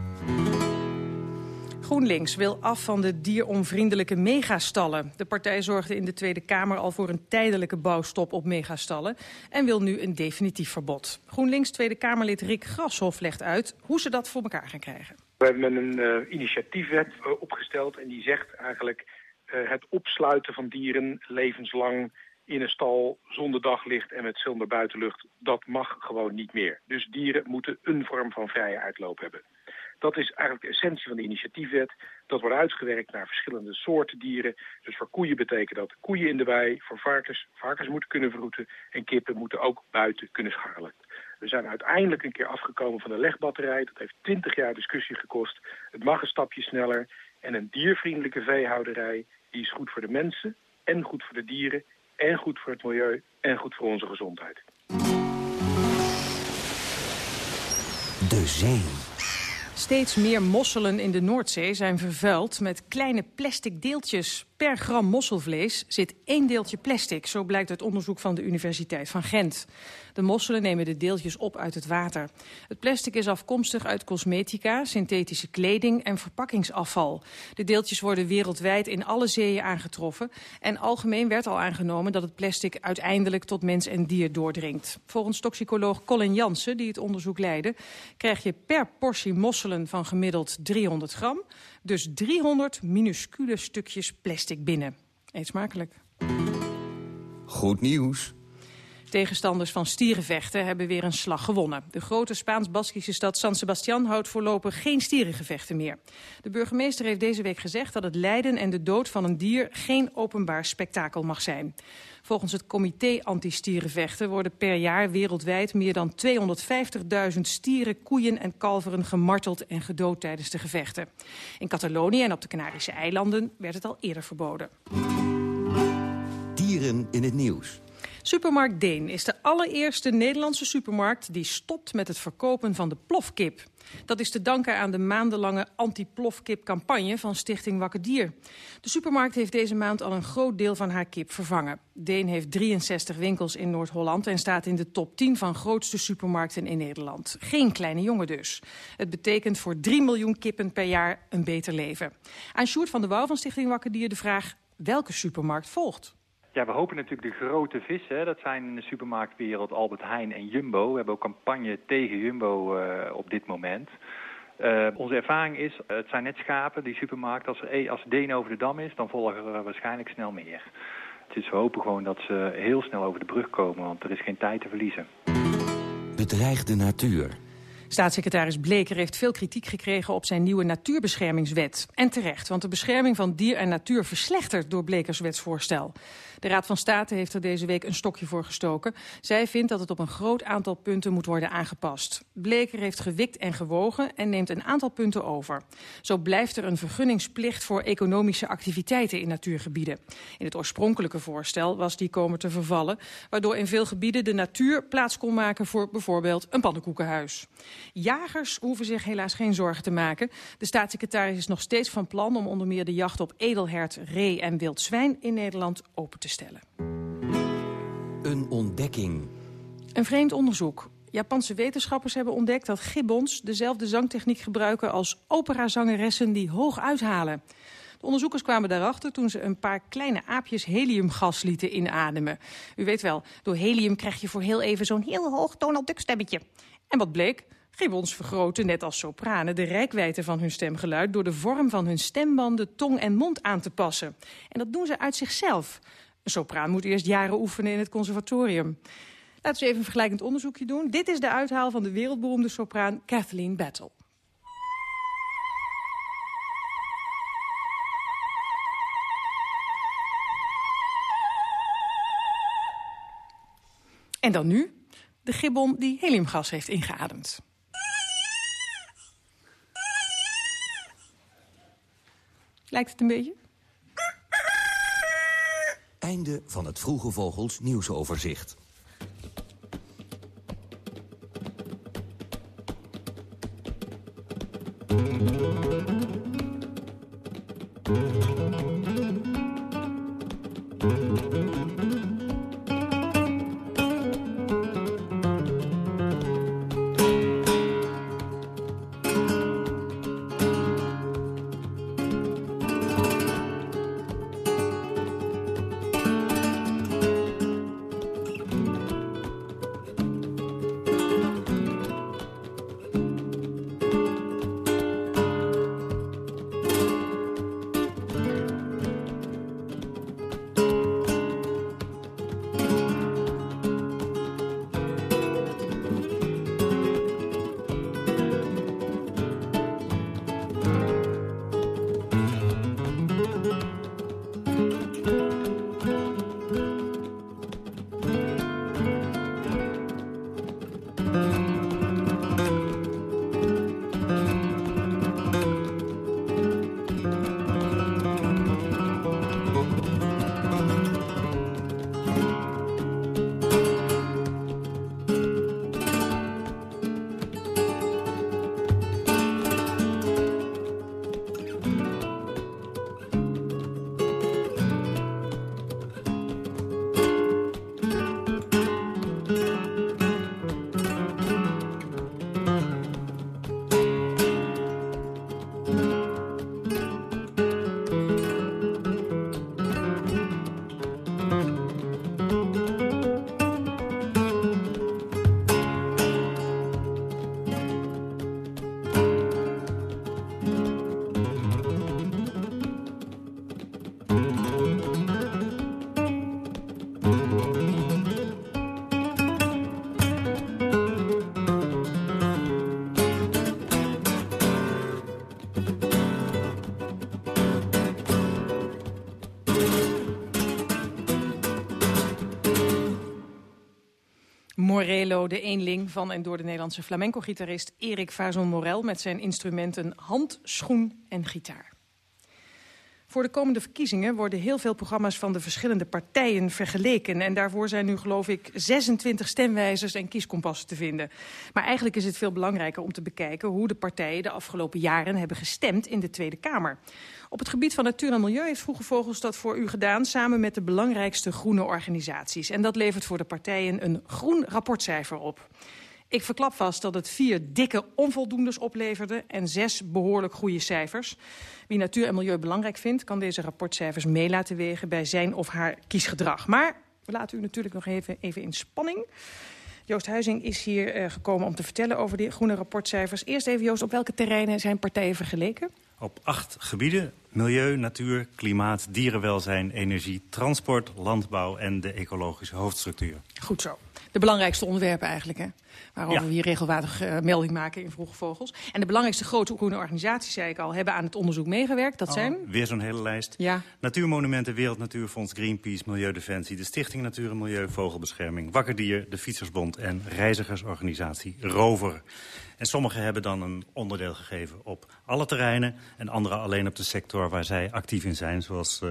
GroenLinks wil af van de dieronvriendelijke megastallen. De partij zorgde in de Tweede Kamer al voor een tijdelijke bouwstop op megastallen... en wil nu een definitief verbod. GroenLinks Tweede Kamerlid Rick Grashoff legt uit hoe ze dat voor elkaar gaan krijgen. We hebben een uh, initiatiefwet uh, opgesteld en die zegt eigenlijk... het opsluiten van dieren levenslang in een stal zonder daglicht en met zonder buitenlucht, dat mag gewoon niet meer. Dus dieren moeten een vorm van vrije uitloop hebben. Dat is eigenlijk de essentie van de initiatiefwet. Dat wordt uitgewerkt naar verschillende soorten dieren. Dus voor koeien betekent dat koeien in de wei. Voor varkens, varkens moeten kunnen verroeten. En kippen moeten ook buiten kunnen scharrelen. We zijn uiteindelijk een keer afgekomen van de legbatterij. Dat heeft 20 jaar discussie gekost. Het mag een stapje sneller. En een diervriendelijke veehouderij die is goed voor de mensen en goed voor de dieren en goed voor het milieu en goed voor onze gezondheid. De zee. Steeds meer mosselen in de Noordzee zijn vervuild met kleine plastic deeltjes. Per gram mosselvlees zit één deeltje plastic, zo blijkt uit onderzoek van de Universiteit van Gent. De mosselen nemen de deeltjes op uit het water. Het plastic is afkomstig uit cosmetica, synthetische kleding en verpakkingsafval. De deeltjes worden wereldwijd in alle zeeën aangetroffen. En algemeen werd al aangenomen dat het plastic uiteindelijk tot mens en dier doordringt. Volgens toxicoloog Colin Jansen, die het onderzoek leidde, krijg je per portie mosselen van gemiddeld 300 gram dus 300 minuscule stukjes plastic binnen. Eet smakelijk. Goed nieuws. Tegenstanders van stierenvechten hebben weer een slag gewonnen. De grote Spaans-Baskische stad San Sebastian houdt voorlopig geen stierengevechten meer. De burgemeester heeft deze week gezegd dat het lijden en de dood van een dier geen openbaar spektakel mag zijn. Volgens het comité anti-stierenvechten worden per jaar wereldwijd meer dan 250.000 stieren, koeien en kalveren gemarteld en gedood tijdens de gevechten. In Catalonië en op de Canarische eilanden werd het al eerder verboden. Dieren in het nieuws. Supermarkt Deen is de allereerste Nederlandse supermarkt die stopt met het verkopen van de plofkip. Dat is te danken aan de maandenlange anti-plofkip-campagne van Stichting Wakker Dier. De supermarkt heeft deze maand al een groot deel van haar kip vervangen. Deen heeft 63 winkels in Noord-Holland en staat in de top 10 van grootste supermarkten in Nederland. Geen kleine jongen dus. Het betekent voor 3 miljoen kippen per jaar een beter leven. Aan Sjoerd van der Wouw van Stichting Wakker Dier de vraag welke supermarkt volgt. Ja, we hopen natuurlijk de grote vissen. Dat zijn in de supermarktwereld Albert Heijn en Jumbo. We hebben ook campagne tegen Jumbo uh, op dit moment. Uh, onze ervaring is, het zijn net schapen, die supermarkt. Als, er, als Deen over de dam is, dan volgen er waarschijnlijk snel meer. Dus we hopen gewoon dat ze heel snel over de brug komen, want er is geen tijd te verliezen. Bedreigde natuur. Staatssecretaris Bleker heeft veel kritiek gekregen op zijn nieuwe natuurbeschermingswet. En terecht, want de bescherming van dier en natuur verslechtert door Blekers wetsvoorstel. De Raad van State heeft er deze week een stokje voor gestoken. Zij vindt dat het op een groot aantal punten moet worden aangepast. Bleker heeft gewikt en gewogen en neemt een aantal punten over. Zo blijft er een vergunningsplicht voor economische activiteiten in natuurgebieden. In het oorspronkelijke voorstel was die komen te vervallen... waardoor in veel gebieden de natuur plaats kon maken voor bijvoorbeeld een pannenkoekenhuis. Jagers hoeven zich helaas geen zorgen te maken. De staatssecretaris is nog steeds van plan om onder meer de jacht op edelhert, ree en wild zwijn in Nederland open te stellen. Een ontdekking. Een vreemd onderzoek. Japanse wetenschappers hebben ontdekt dat gibbons dezelfde zangtechniek gebruiken als operazangeressen die hoog uithalen. De onderzoekers kwamen daarachter toen ze een paar kleine aapjes heliumgas lieten inademen. U weet wel, door helium krijg je voor heel even zo'n heel hoog Donald Duck stemmetje. En wat bleek? Gibbons vergroten, net als sopranen, de rijkwijde van hun stemgeluid... door de vorm van hun stembanden, tong en mond aan te passen. En dat doen ze uit zichzelf. Een sopraan moet eerst jaren oefenen in het conservatorium. Laten we even een vergelijkend onderzoekje doen. Dit is de uithaal van de wereldberoemde sopraan Kathleen Battle. En dan nu de gibbon die heliumgas heeft ingeademd. Lijkt het een beetje? Einde van het Vroege Vogels nieuwsoverzicht. Morelo, de eenling van en door de Nederlandse flamenco-gitarist Erik Vazon Morel... met zijn instrumenten hand, schoen en gitaar. Voor de komende verkiezingen worden heel veel programma's van de verschillende partijen vergeleken. En daarvoor zijn nu geloof ik 26 stemwijzers en kieskompassen te vinden. Maar eigenlijk is het veel belangrijker om te bekijken hoe de partijen de afgelopen jaren hebben gestemd in de Tweede Kamer. Op het gebied van natuur en milieu heeft Vroege Vogels dat voor u gedaan... samen met de belangrijkste groene organisaties. En dat levert voor de partijen een groen rapportcijfer op. Ik verklap vast dat het vier dikke onvoldoendes opleverde... en zes behoorlijk goede cijfers. Wie natuur en milieu belangrijk vindt... kan deze rapportcijfers mee laten wegen bij zijn of haar kiesgedrag. Maar we laten u natuurlijk nog even, even in spanning. Joost Huizing is hier uh, gekomen om te vertellen over die groene rapportcijfers. Eerst even, Joost, op welke terreinen zijn partijen vergeleken? Op acht gebieden. Milieu, natuur, klimaat, dierenwelzijn, energie, transport, landbouw en de ecologische hoofdstructuur. Goed zo. De belangrijkste onderwerpen eigenlijk, hè? Waarover ja. we hier regelmatig uh, melding maken in Vroege Vogels. En de belangrijkste grote groene organisaties, zei ik al, hebben aan het onderzoek meegewerkt. Dat oh, zijn? Weer zo'n hele lijst. Ja. Natuurmonumenten, Wereldnatuurfonds, Greenpeace, Milieudefensie... de Stichting Natuur en Milieu, Vogelbescherming, Wakkerdier, de Fietsersbond... en reizigersorganisatie Rover. En sommigen hebben dan een onderdeel gegeven op alle terreinen... en andere alleen op de sector waar zij actief in zijn... zoals uh,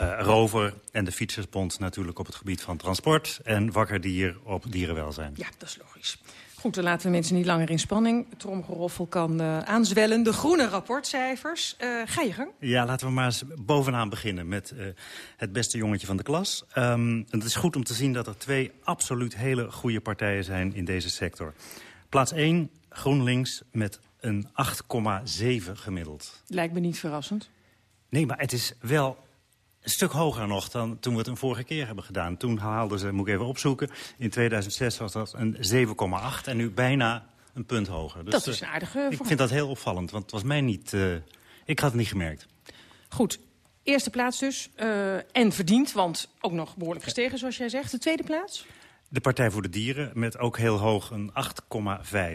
uh, Rover en de Fietsersbond natuurlijk op het gebied van transport... en Wakkerdier op dierenwelzijn. Ja, dat is logisch. Goed, dan laten we mensen niet langer in spanning. Tromgeroffel kan uh, aanzwellen. De groene rapportcijfers. Uh, ga je gang? Ja, laten we maar eens bovenaan beginnen met uh, het beste jongetje van de klas. Um, het is goed om te zien dat er twee absoluut hele goede partijen zijn in deze sector. Plaats 1, GroenLinks met een 8,7 gemiddeld. Lijkt me niet verrassend. Nee, maar het is wel een stuk hoger nog dan toen we het een vorige keer hebben gedaan. Toen haalden ze, moet ik even opzoeken, in 2006 was dat een 7,8 en nu bijna een punt hoger. Dus, dat is een aardige... Ik vind dat heel opvallend, want het was mij niet... Uh, ik had het niet gemerkt. Goed, eerste plaats dus. Uh, en verdiend, want ook nog behoorlijk gestegen, zoals jij zegt. De tweede plaats? De Partij voor de Dieren met ook heel hoog een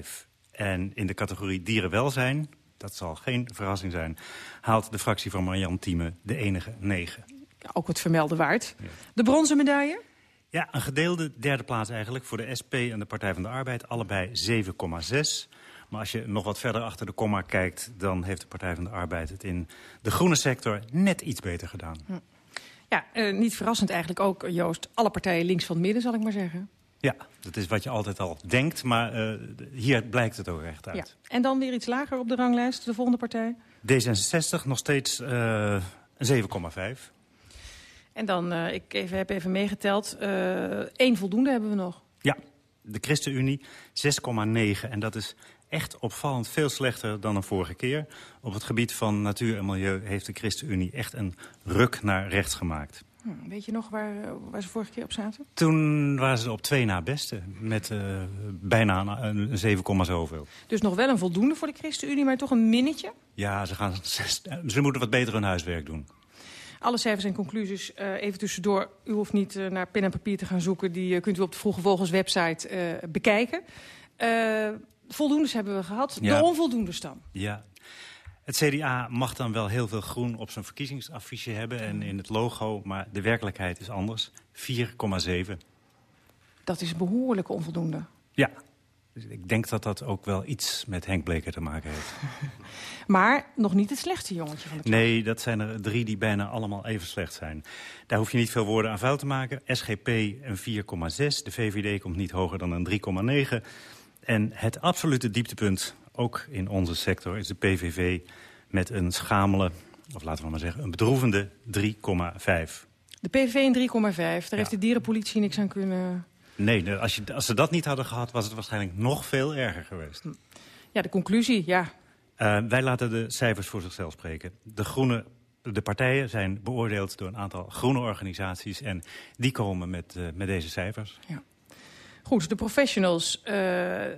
8,5. En in de categorie dierenwelzijn, dat zal geen verrassing zijn... haalt de fractie van Marianne Thieme de enige 9. Ook het vermelden waard. Ja. De bronzen medaille? Ja, een gedeelde derde plaats eigenlijk voor de SP en de Partij van de Arbeid. Allebei 7,6. Maar als je nog wat verder achter de komma kijkt... dan heeft de Partij van de Arbeid het in de groene sector net iets beter gedaan. Hm. Ja, uh, niet verrassend eigenlijk ook, Joost. Alle partijen links van het midden, zal ik maar zeggen. Ja, dat is wat je altijd al denkt, maar uh, hier blijkt het ook echt uit. Ja. En dan weer iets lager op de ranglijst, de volgende partij? D66, nog steeds uh, een 7,5. En dan, uh, ik even, heb even meegeteld, één voldoende hebben we nog. Ja, de ChristenUnie 6,9 en dat is echt opvallend veel slechter dan een vorige keer. Op het gebied van natuur en milieu heeft de ChristenUnie echt een ruk naar rechts gemaakt. Hm, weet je nog waar, waar, ze vorige keer op zaten? Toen waren ze op twee na beste, met uh, bijna een, een 7, zoveel. Dus nog wel een voldoende voor de ChristenUnie, maar toch een minnetje? Ja, ze, gaan, ze moeten wat beter hun huiswerk doen. Alle cijfers en conclusies uh, even tussendoor. U hoeft niet uh, naar pen en papier te gaan zoeken. Die kunt u op de Vroege Vogels website bekijken. voldoendes hebben we gehad. Ja. De onvoldoendes dan? Ja, het CDA mag dan wel heel veel groen op zijn verkiezingsaffiche hebben en in het logo, maar de werkelijkheid is anders. 4,7. Dat is behoorlijk onvoldoende. Ja, dus ik denk dat dat ook wel iets met Henk Bleker te maken heeft. maar nog niet het slechtste jongetje van het Nee, dat zijn er drie die bijna allemaal even slecht zijn. Daar hoef je niet veel woorden aan vuil te maken. SGP een 4,6, de VVD komt niet hoger dan een 3,9. En het absolute dieptepunt ook in onze sector is de PVV met een schamele, of laten we maar zeggen, een bedroevende 3,5. De PVV in 3,5, daar ja. heeft de dierenpolitie niks aan kunnen... Nee, als, je, als ze dat niet hadden gehad, was het waarschijnlijk nog veel erger geweest. Ja, de conclusie, ja. Uh, wij laten de cijfers voor zichzelf spreken. De groene de partijen zijn beoordeeld door een aantal groene organisaties... en die komen met, uh, met deze cijfers. Ja. Goed, de professionals uh,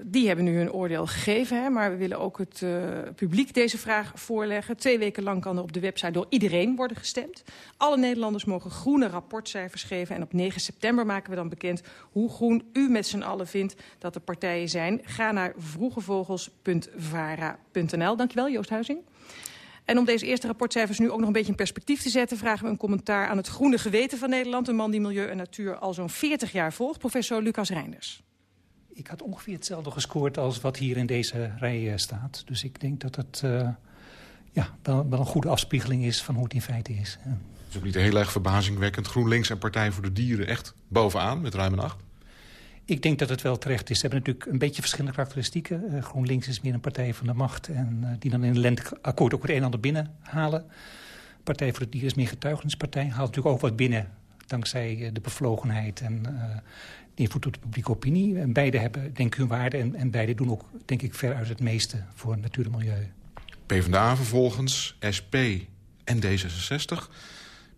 die hebben nu hun oordeel gegeven. Hè, maar we willen ook het uh, publiek deze vraag voorleggen. Twee weken lang kan er op de website door iedereen worden gestemd. Alle Nederlanders mogen groene rapportcijfers geven. En op 9 september maken we dan bekend hoe groen u met z'n allen vindt dat de partijen zijn. Ga naar vroegevogels.vara.nl. Dankjewel Joost Huizing. En om deze eerste rapportcijfers nu ook nog een beetje in perspectief te zetten... vragen we een commentaar aan het groene geweten van Nederland. Een man die milieu en natuur al zo'n 40 jaar volgt. Professor Lucas Reinders. Ik had ongeveer hetzelfde gescoord als wat hier in deze rij staat. Dus ik denk dat het ja, wel, wel, een goede afspiegeling is van hoe het in feite is. Ja. Het is ook niet heel erg verbazingwekkend. GroenLinks en Partij voor de Dieren echt bovenaan met ruim een acht? Ik denk dat het wel terecht is. Ze hebben natuurlijk een beetje verschillende karakteristieken. Uh, GroenLinks is meer een partij van de macht... en uh, die dan in een lenteakkoord ook het een en ander binnenhalen. Partij voor de Dieren is meer getuigenispartij. Haalt natuurlijk ook wat binnen dankzij uh, de bevlogenheid... en de invloed op de publieke opinie. En beide hebben denk ik hun waarde en, en beide doen ook denk ik veruit het meeste voor natuur en milieu. PvdA vervolgens, SP en D66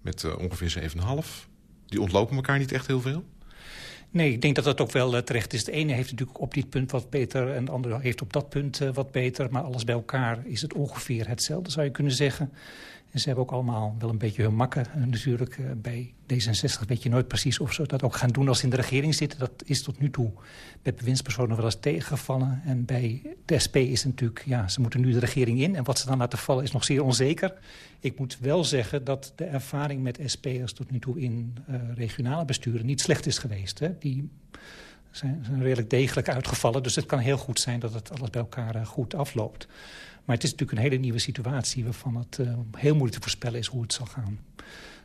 met ongeveer 7,5. Die ontlopen elkaar niet echt heel veel? Nee, ik denk dat dat ook wel uh, terecht is. De ene heeft natuurlijk op dit punt wat beter... en de andere heeft op dat punt uh, wat beter. Maar alles bij elkaar is het ongeveer hetzelfde, zou je kunnen zeggen. En ze hebben ook allemaal wel een beetje hun makken. Uh, natuurlijk, bij D66 weet je nooit precies of ze dat ook gaan doen als ze in de regering zitten. Dat is tot nu toe bij bewindspersonen wel eens tegengevallen. En bij de SP is het natuurlijk, ja, ze moeten nu de regering in. En wat ze dan laten vallen is nog zeer onzeker. Ik moet wel zeggen dat de ervaring met SP'ers tot nu toe in uh, regionale besturen niet slecht is geweest. Hè. Die zijn, zijn, redelijk degelijk uitgevallen. Dus het kan heel goed zijn dat het alles bij elkaar goed afloopt. Maar het is natuurlijk een hele nieuwe situatie waarvan het uh, heel moeilijk te voorspellen is hoe het zal gaan.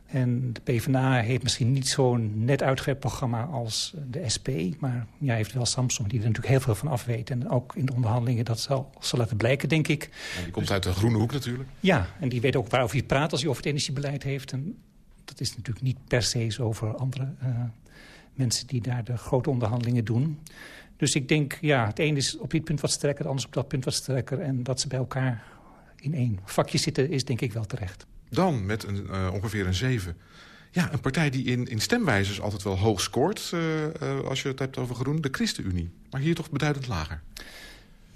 En de PvdA heeft misschien niet zo'n net uitgewerkt programma als de SP. Maar ja, heeft wel Samsung, die er natuurlijk heel veel van af weet. En ook in de onderhandelingen dat zal, zal laten blijken, denk ik. En die komt uit de groene hoek natuurlijk. Ja, en die weet ook waarover hij praat als hij over het energiebeleid heeft. En dat is natuurlijk niet per se zo voor andere uh, mensen die daar de grote onderhandelingen doen. Dus ik denk, ja, het een is op dit punt wat sterker, het ander op dat punt wat sterker. En dat ze bij elkaar in één vakje zitten, is denk ik wel terecht. Dan met een, uh, ongeveer een 7. Ja, een partij die in, in stemwijzers altijd wel hoog scoort... Uh, uh, als je het hebt over groen, de ChristenUnie. Maar hier toch beduidend lager.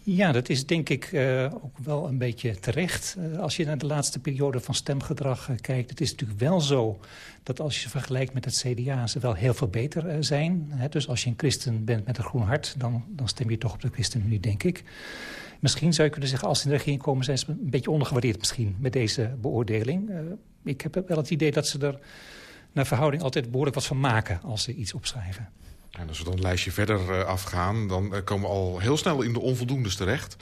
Ja, dat is denk ik uh, ook wel een beetje terecht. Uh, als je naar de laatste periode van stemgedrag uh, kijkt... het is natuurlijk wel zo dat als je vergelijkt met het CDA... ze wel heel veel beter zijn. Hè? Dus als je een christen bent met een groen hart... Dan, dan stem je toch op de ChristenUnie, denk ik. Misschien zou je kunnen zeggen, als ze in de regering komen... zijn ze een beetje ondergewaardeerd misschien met deze beoordeling. ik heb wel het idee dat ze er naar verhouding altijd behoorlijk wat van maken... als ze iets opschrijven. En als we dan een lijstje verder uh, afgaan... dan uh, komen we al heel snel in de onvoldoendes terecht.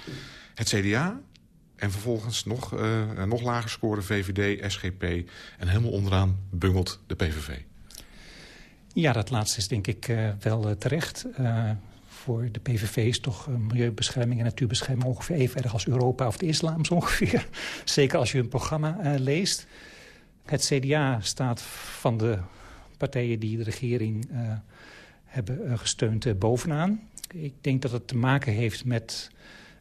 Het CDA en vervolgens nog, uh, nog lager scoren VVD, SGP... en helemaal onderaan bungelt de PVV. Ja, dat laatste is denk ik wel terecht. voor de PVV is toch milieubescherming en natuurbescherming... ongeveer even erg als Europa of de islam zo ongeveer. Zeker als je hun programma leest. Het CDA staat van de partijen die de regering hebben gesteund bovenaan. Ik denk dat het te maken heeft met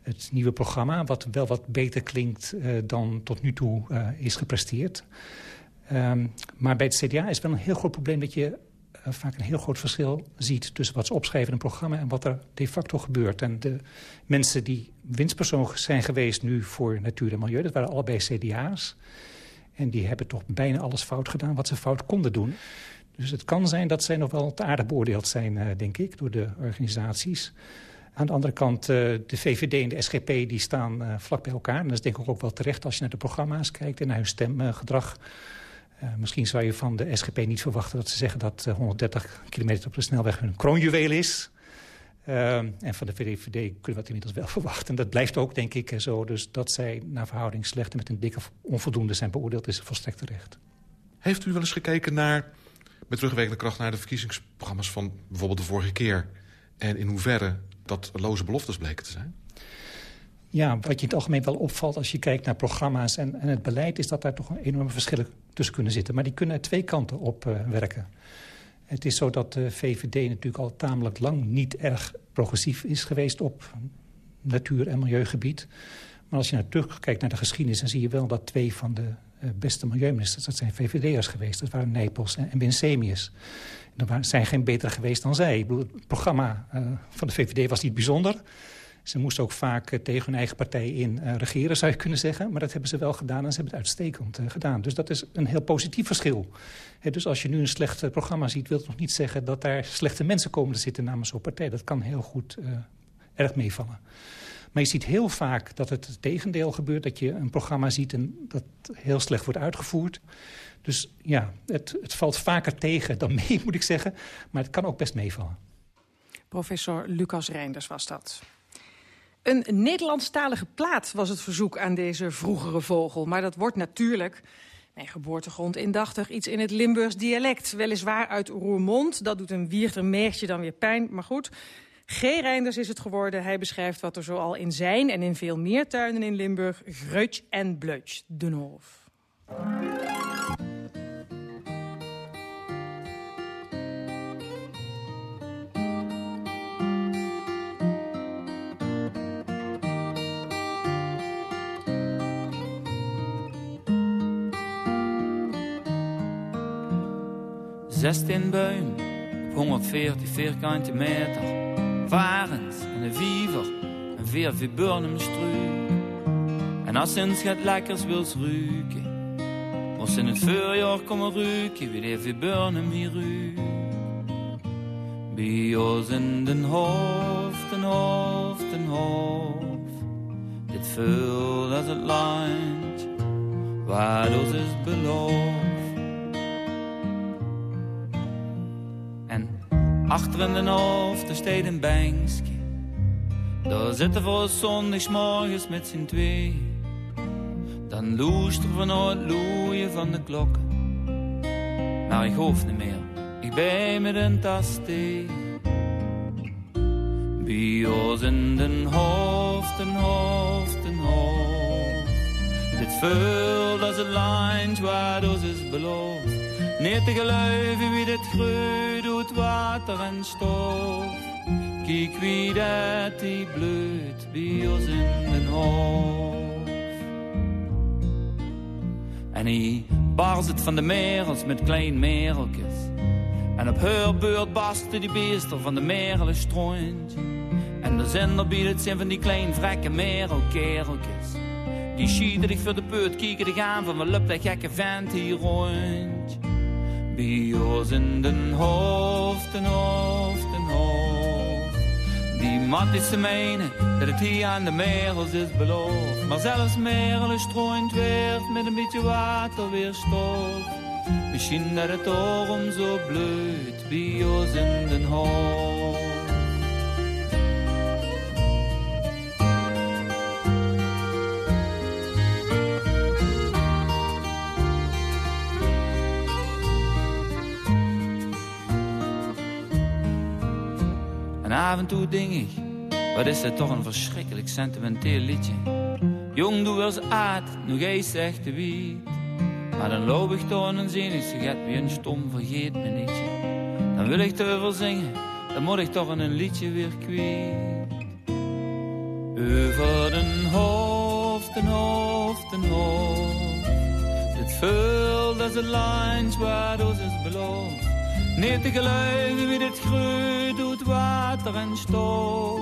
het nieuwe programma... wat wel wat beter klinkt uh, dan tot nu toe is gepresteerd. Um, maar bij het CDA is wel een heel groot probleem... dat je vaak een heel groot verschil ziet tussen wat ze opschrijven in een programma... en wat er de facto gebeurt. En de mensen die winstpersoon zijn geweest nu voor natuur en milieu... dat waren allebei CDA's. En die hebben toch bijna alles fout gedaan wat ze fout konden doen. Dus het kan zijn dat zij nog wel te aardig beoordeeld zijn, uh, denk ik, door de organisaties. Aan de andere kant, uh, de VVD en de SGP die staan uh, vlak bij elkaar. En dat is denk ik ook wel terecht als je naar de programma's kijkt en naar hun stemgedrag. misschien zou je van de SGP niet verwachten dat ze zeggen dat 130 kilometer op de snelweg hun kroonjuweel is. en van de VVD kunnen we dat inmiddels wel verwachten. En dat blijft ook, denk ik, zo. Dus dat zij naar verhouding slecht en met een dikke onvoldoende zijn beoordeeld... is volstrekt terecht. Heeft u wel eens gekeken naar met terugwerkende kracht naar de verkiezingsprogramma's van bijvoorbeeld de vorige keer. En in hoeverre dat loze beloftes bleken te zijn? Ja, wat je in het algemeen wel opvalt als je kijkt naar programma's en, en het beleid... is dat daar toch enorme verschillen tussen kunnen zitten. Maar die kunnen twee kanten op uh, werken. Het is zo dat de VVD natuurlijk al tamelijk lang niet erg progressief is geweest... op natuur- en milieugebied. Maar als je naar terugkijkt naar de geschiedenis... dan zie je wel dat twee van de uh, beste milieuministers... dat zijn VVD'ers geweest. Dat waren Nepels en, Winsemius. Er zijn geen betere geweest dan zij. Ik bedoel, het programma uh, van de VVD was niet bijzonder. Ze moesten ook vaak uh, tegen hun eigen partij in regeren, zou je kunnen zeggen. Maar dat hebben ze wel gedaan en ze hebben het uitstekend gedaan. Dus dat is een heel positief verschil. Dus als je nu een slecht programma ziet... wil het nog niet zeggen dat daar slechte mensen komen te zitten namens zo'n partij. Dat kan heel goed erg meevallen. Maar je ziet heel vaak dat het, tegendeel gebeurt. Dat je een programma ziet en dat heel slecht wordt uitgevoerd. Dus ja, het, het valt vaker tegen dan mee, moet ik zeggen. Maar het kan ook best meevallen. Professor Lucas Reinders was dat. Een Nederlandstalige plaat was het verzoek aan deze vroegere vogel. Maar dat wordt natuurlijk, mijn geboortegrond indachtig, iets in het Limburgs dialect. Weliswaar uit Roermond, dat doet een wierter meertje dan weer pijn, maar goed. G. Reinders is het geworden. Hij beschrijft wat er zoal in zijn en in veel meer tuinen in Limburg... Greutsch en Bleutsch, Dunhof. Zestien buim op 140 vierkante meter. Varens en een viever en weer viburnum struik. En als sinds het lekkers wils ruiken. Moest in het voorjaar komen ruiken wie de viburnum hier ruikt. Bij ons in den hoofd, den hoofd, den hoofd. Dit vult als het lijnt, waar ons is beloofd. Achter in de hoofd, er staat een bankje. Daar zitten we zondagsmorgens met z'n twee. Dan loesteren we naar het loeien van de klokken. Maar ik hoef niet meer, ik ben met een tas. Bij in den hoofd, den hoofd, den hoofd. Dit vult als het lijntje waar ons is beloofd. Niet te geloven wie dit groeit doet water en stof. Kijk wie dat die bloed bij ons in den hoofd. En hij barst het van de merels met klein mereltjes. En op haar beurt barsten die beesten van de merelen stroontje. En de zender biedt het zijn van die klein vrekke merelkereltjes. Die schieten voor de put, kijken dich aan van wat loopt dat gekke vent hier rond. In den hoofd, den hoofd, den hoofd. Die mat is te menen dat het hier aan de merels is beloofd. Maar zelfs merelen strooient weer met een beetje water weer stof. Misschien dat het daarom zo bloeit bij ons in den. Af en toe denk ik, wat is dit toch een verschrikkelijk sentimenteel liedje. Jong, doe eens aard, nog eens zegt de wie. Maar dan loop ik door een zin, sigaret wie een stom vergeet me nietje. Dan wil ik te veel zingen, dan moet ik toch een liedje weer kwijt. Over den hoofd, den hoofd, den hoofd. Dit vult als het lijns waar ons is beloofd. Niet te geloven wie dit groeit doet water en stof.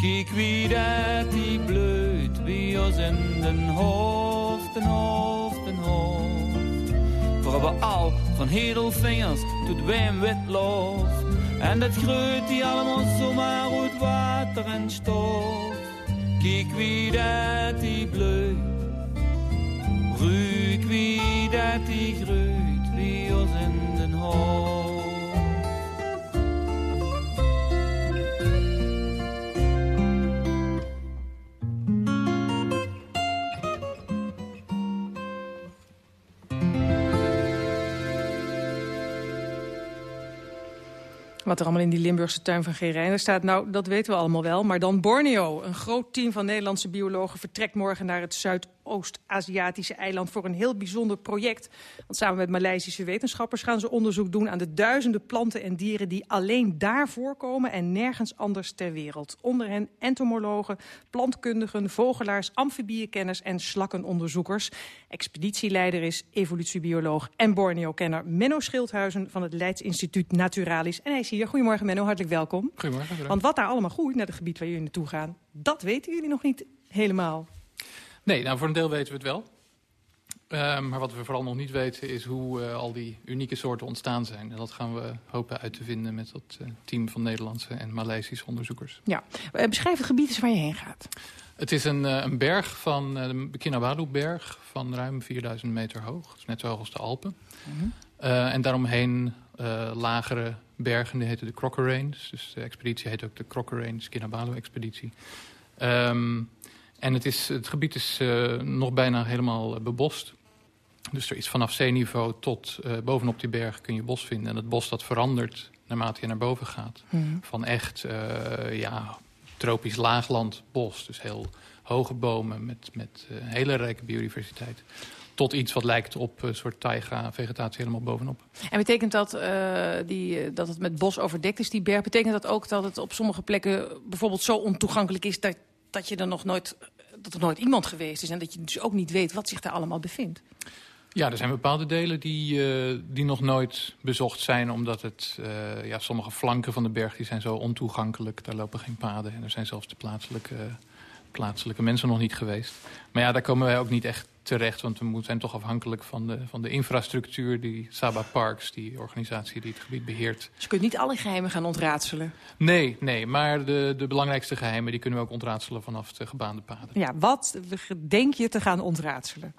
Kijk wie dat die bloeit bij ons in den hoofd, den hoofd, den hoofd. We al van hedelvingers tot wijn witlof. En dat groeit die allemaal zomaar uit water en stof. Kijk wie dat die bloeit. Ruik wie dat die groeit bij ons in den hoofd. Wat er allemaal in die Limburgse tuin van G. Reiner staat, nou, dat weten we allemaal wel. Maar dan Borneo. Een groot team van Nederlandse biologen vertrekt morgen naar het Zuidoost-Aziatische eiland voor een heel bijzonder project. Want samen met Maleisische wetenschappers gaan ze onderzoek doen aan de duizenden planten en dieren die alleen daar voorkomen en nergens anders ter wereld. Onder hen entomologen, plantkundigen, vogelaars, amfibiekenners en slakkenonderzoekers. Expeditieleider is evolutiebioloog en Borneo-kenner Menno Schildhuizen van het Leids Instituut Naturalis. En hij is hier. Goedemorgen Menno, hartelijk welkom. Goedemorgen. Bedankt. Want wat daar allemaal groeit naar het gebied waar jullie naartoe gaan, dat weten jullie nog niet helemaal. Nee, nou voor een deel weten we het wel. Uh, maar wat we vooral nog niet weten is hoe uh, al die unieke soorten ontstaan zijn. En dat gaan we hopen uit te vinden met dat uh, team van Nederlandse en Maleisische onderzoekers. Ja, beschrijf het gebied eens waar je heen gaat. Het is een, een berg van de Kinabalu-berg van ruim 4000 meter hoog. Het is net zo hoog als de Alpen. -hmm. en daaromheen lagere bergen. Die heten de Crocker Range. Dus de expeditie heet ook de Crocker Range Kinabalu-expeditie. Um, en het, is, het gebied is nog bijna helemaal bebost. Dus er is vanaf zeeniveau tot bovenop die berg kun je bos vinden. En het bos dat verandert naarmate je naar boven gaat. Mhm. Van echt ja, tropisch laagland bos. Dus heel hoge bomen met, met hele rijke biodiversiteit. Tot iets wat lijkt op een soort taiga-vegetatie helemaal bovenop. En betekent dat, uh, die, dat het met bos overdekt is, die berg? Betekent dat ook dat het op sommige plekken bijvoorbeeld zo ontoegankelijk is... dat, dat, je er nog nooit, dat er nooit iemand geweest is... en dat je dus ook niet weet wat zich daar allemaal bevindt? Ja, er zijn bepaalde delen die, uh, die nog nooit bezocht zijn... omdat het, uh, ja, sommige flanken van de berg die zijn zo ontoegankelijk. Daar lopen geen paden en er zijn zelfs de plaatselijke plaatselijke mensen nog niet geweest. Maar ja, daar komen wij ook niet echt terecht. Want we zijn toch afhankelijk van de, van de infrastructuur. Die Saba Parks, die organisatie die het gebied beheert. Dus je kunt niet alle geheimen gaan ontraadselen? Nee, nee maar de, de belangrijkste geheimen die kunnen we ook ontraadselen vanaf de gebaande paden. Ja, wat denk je te gaan ontraadselen?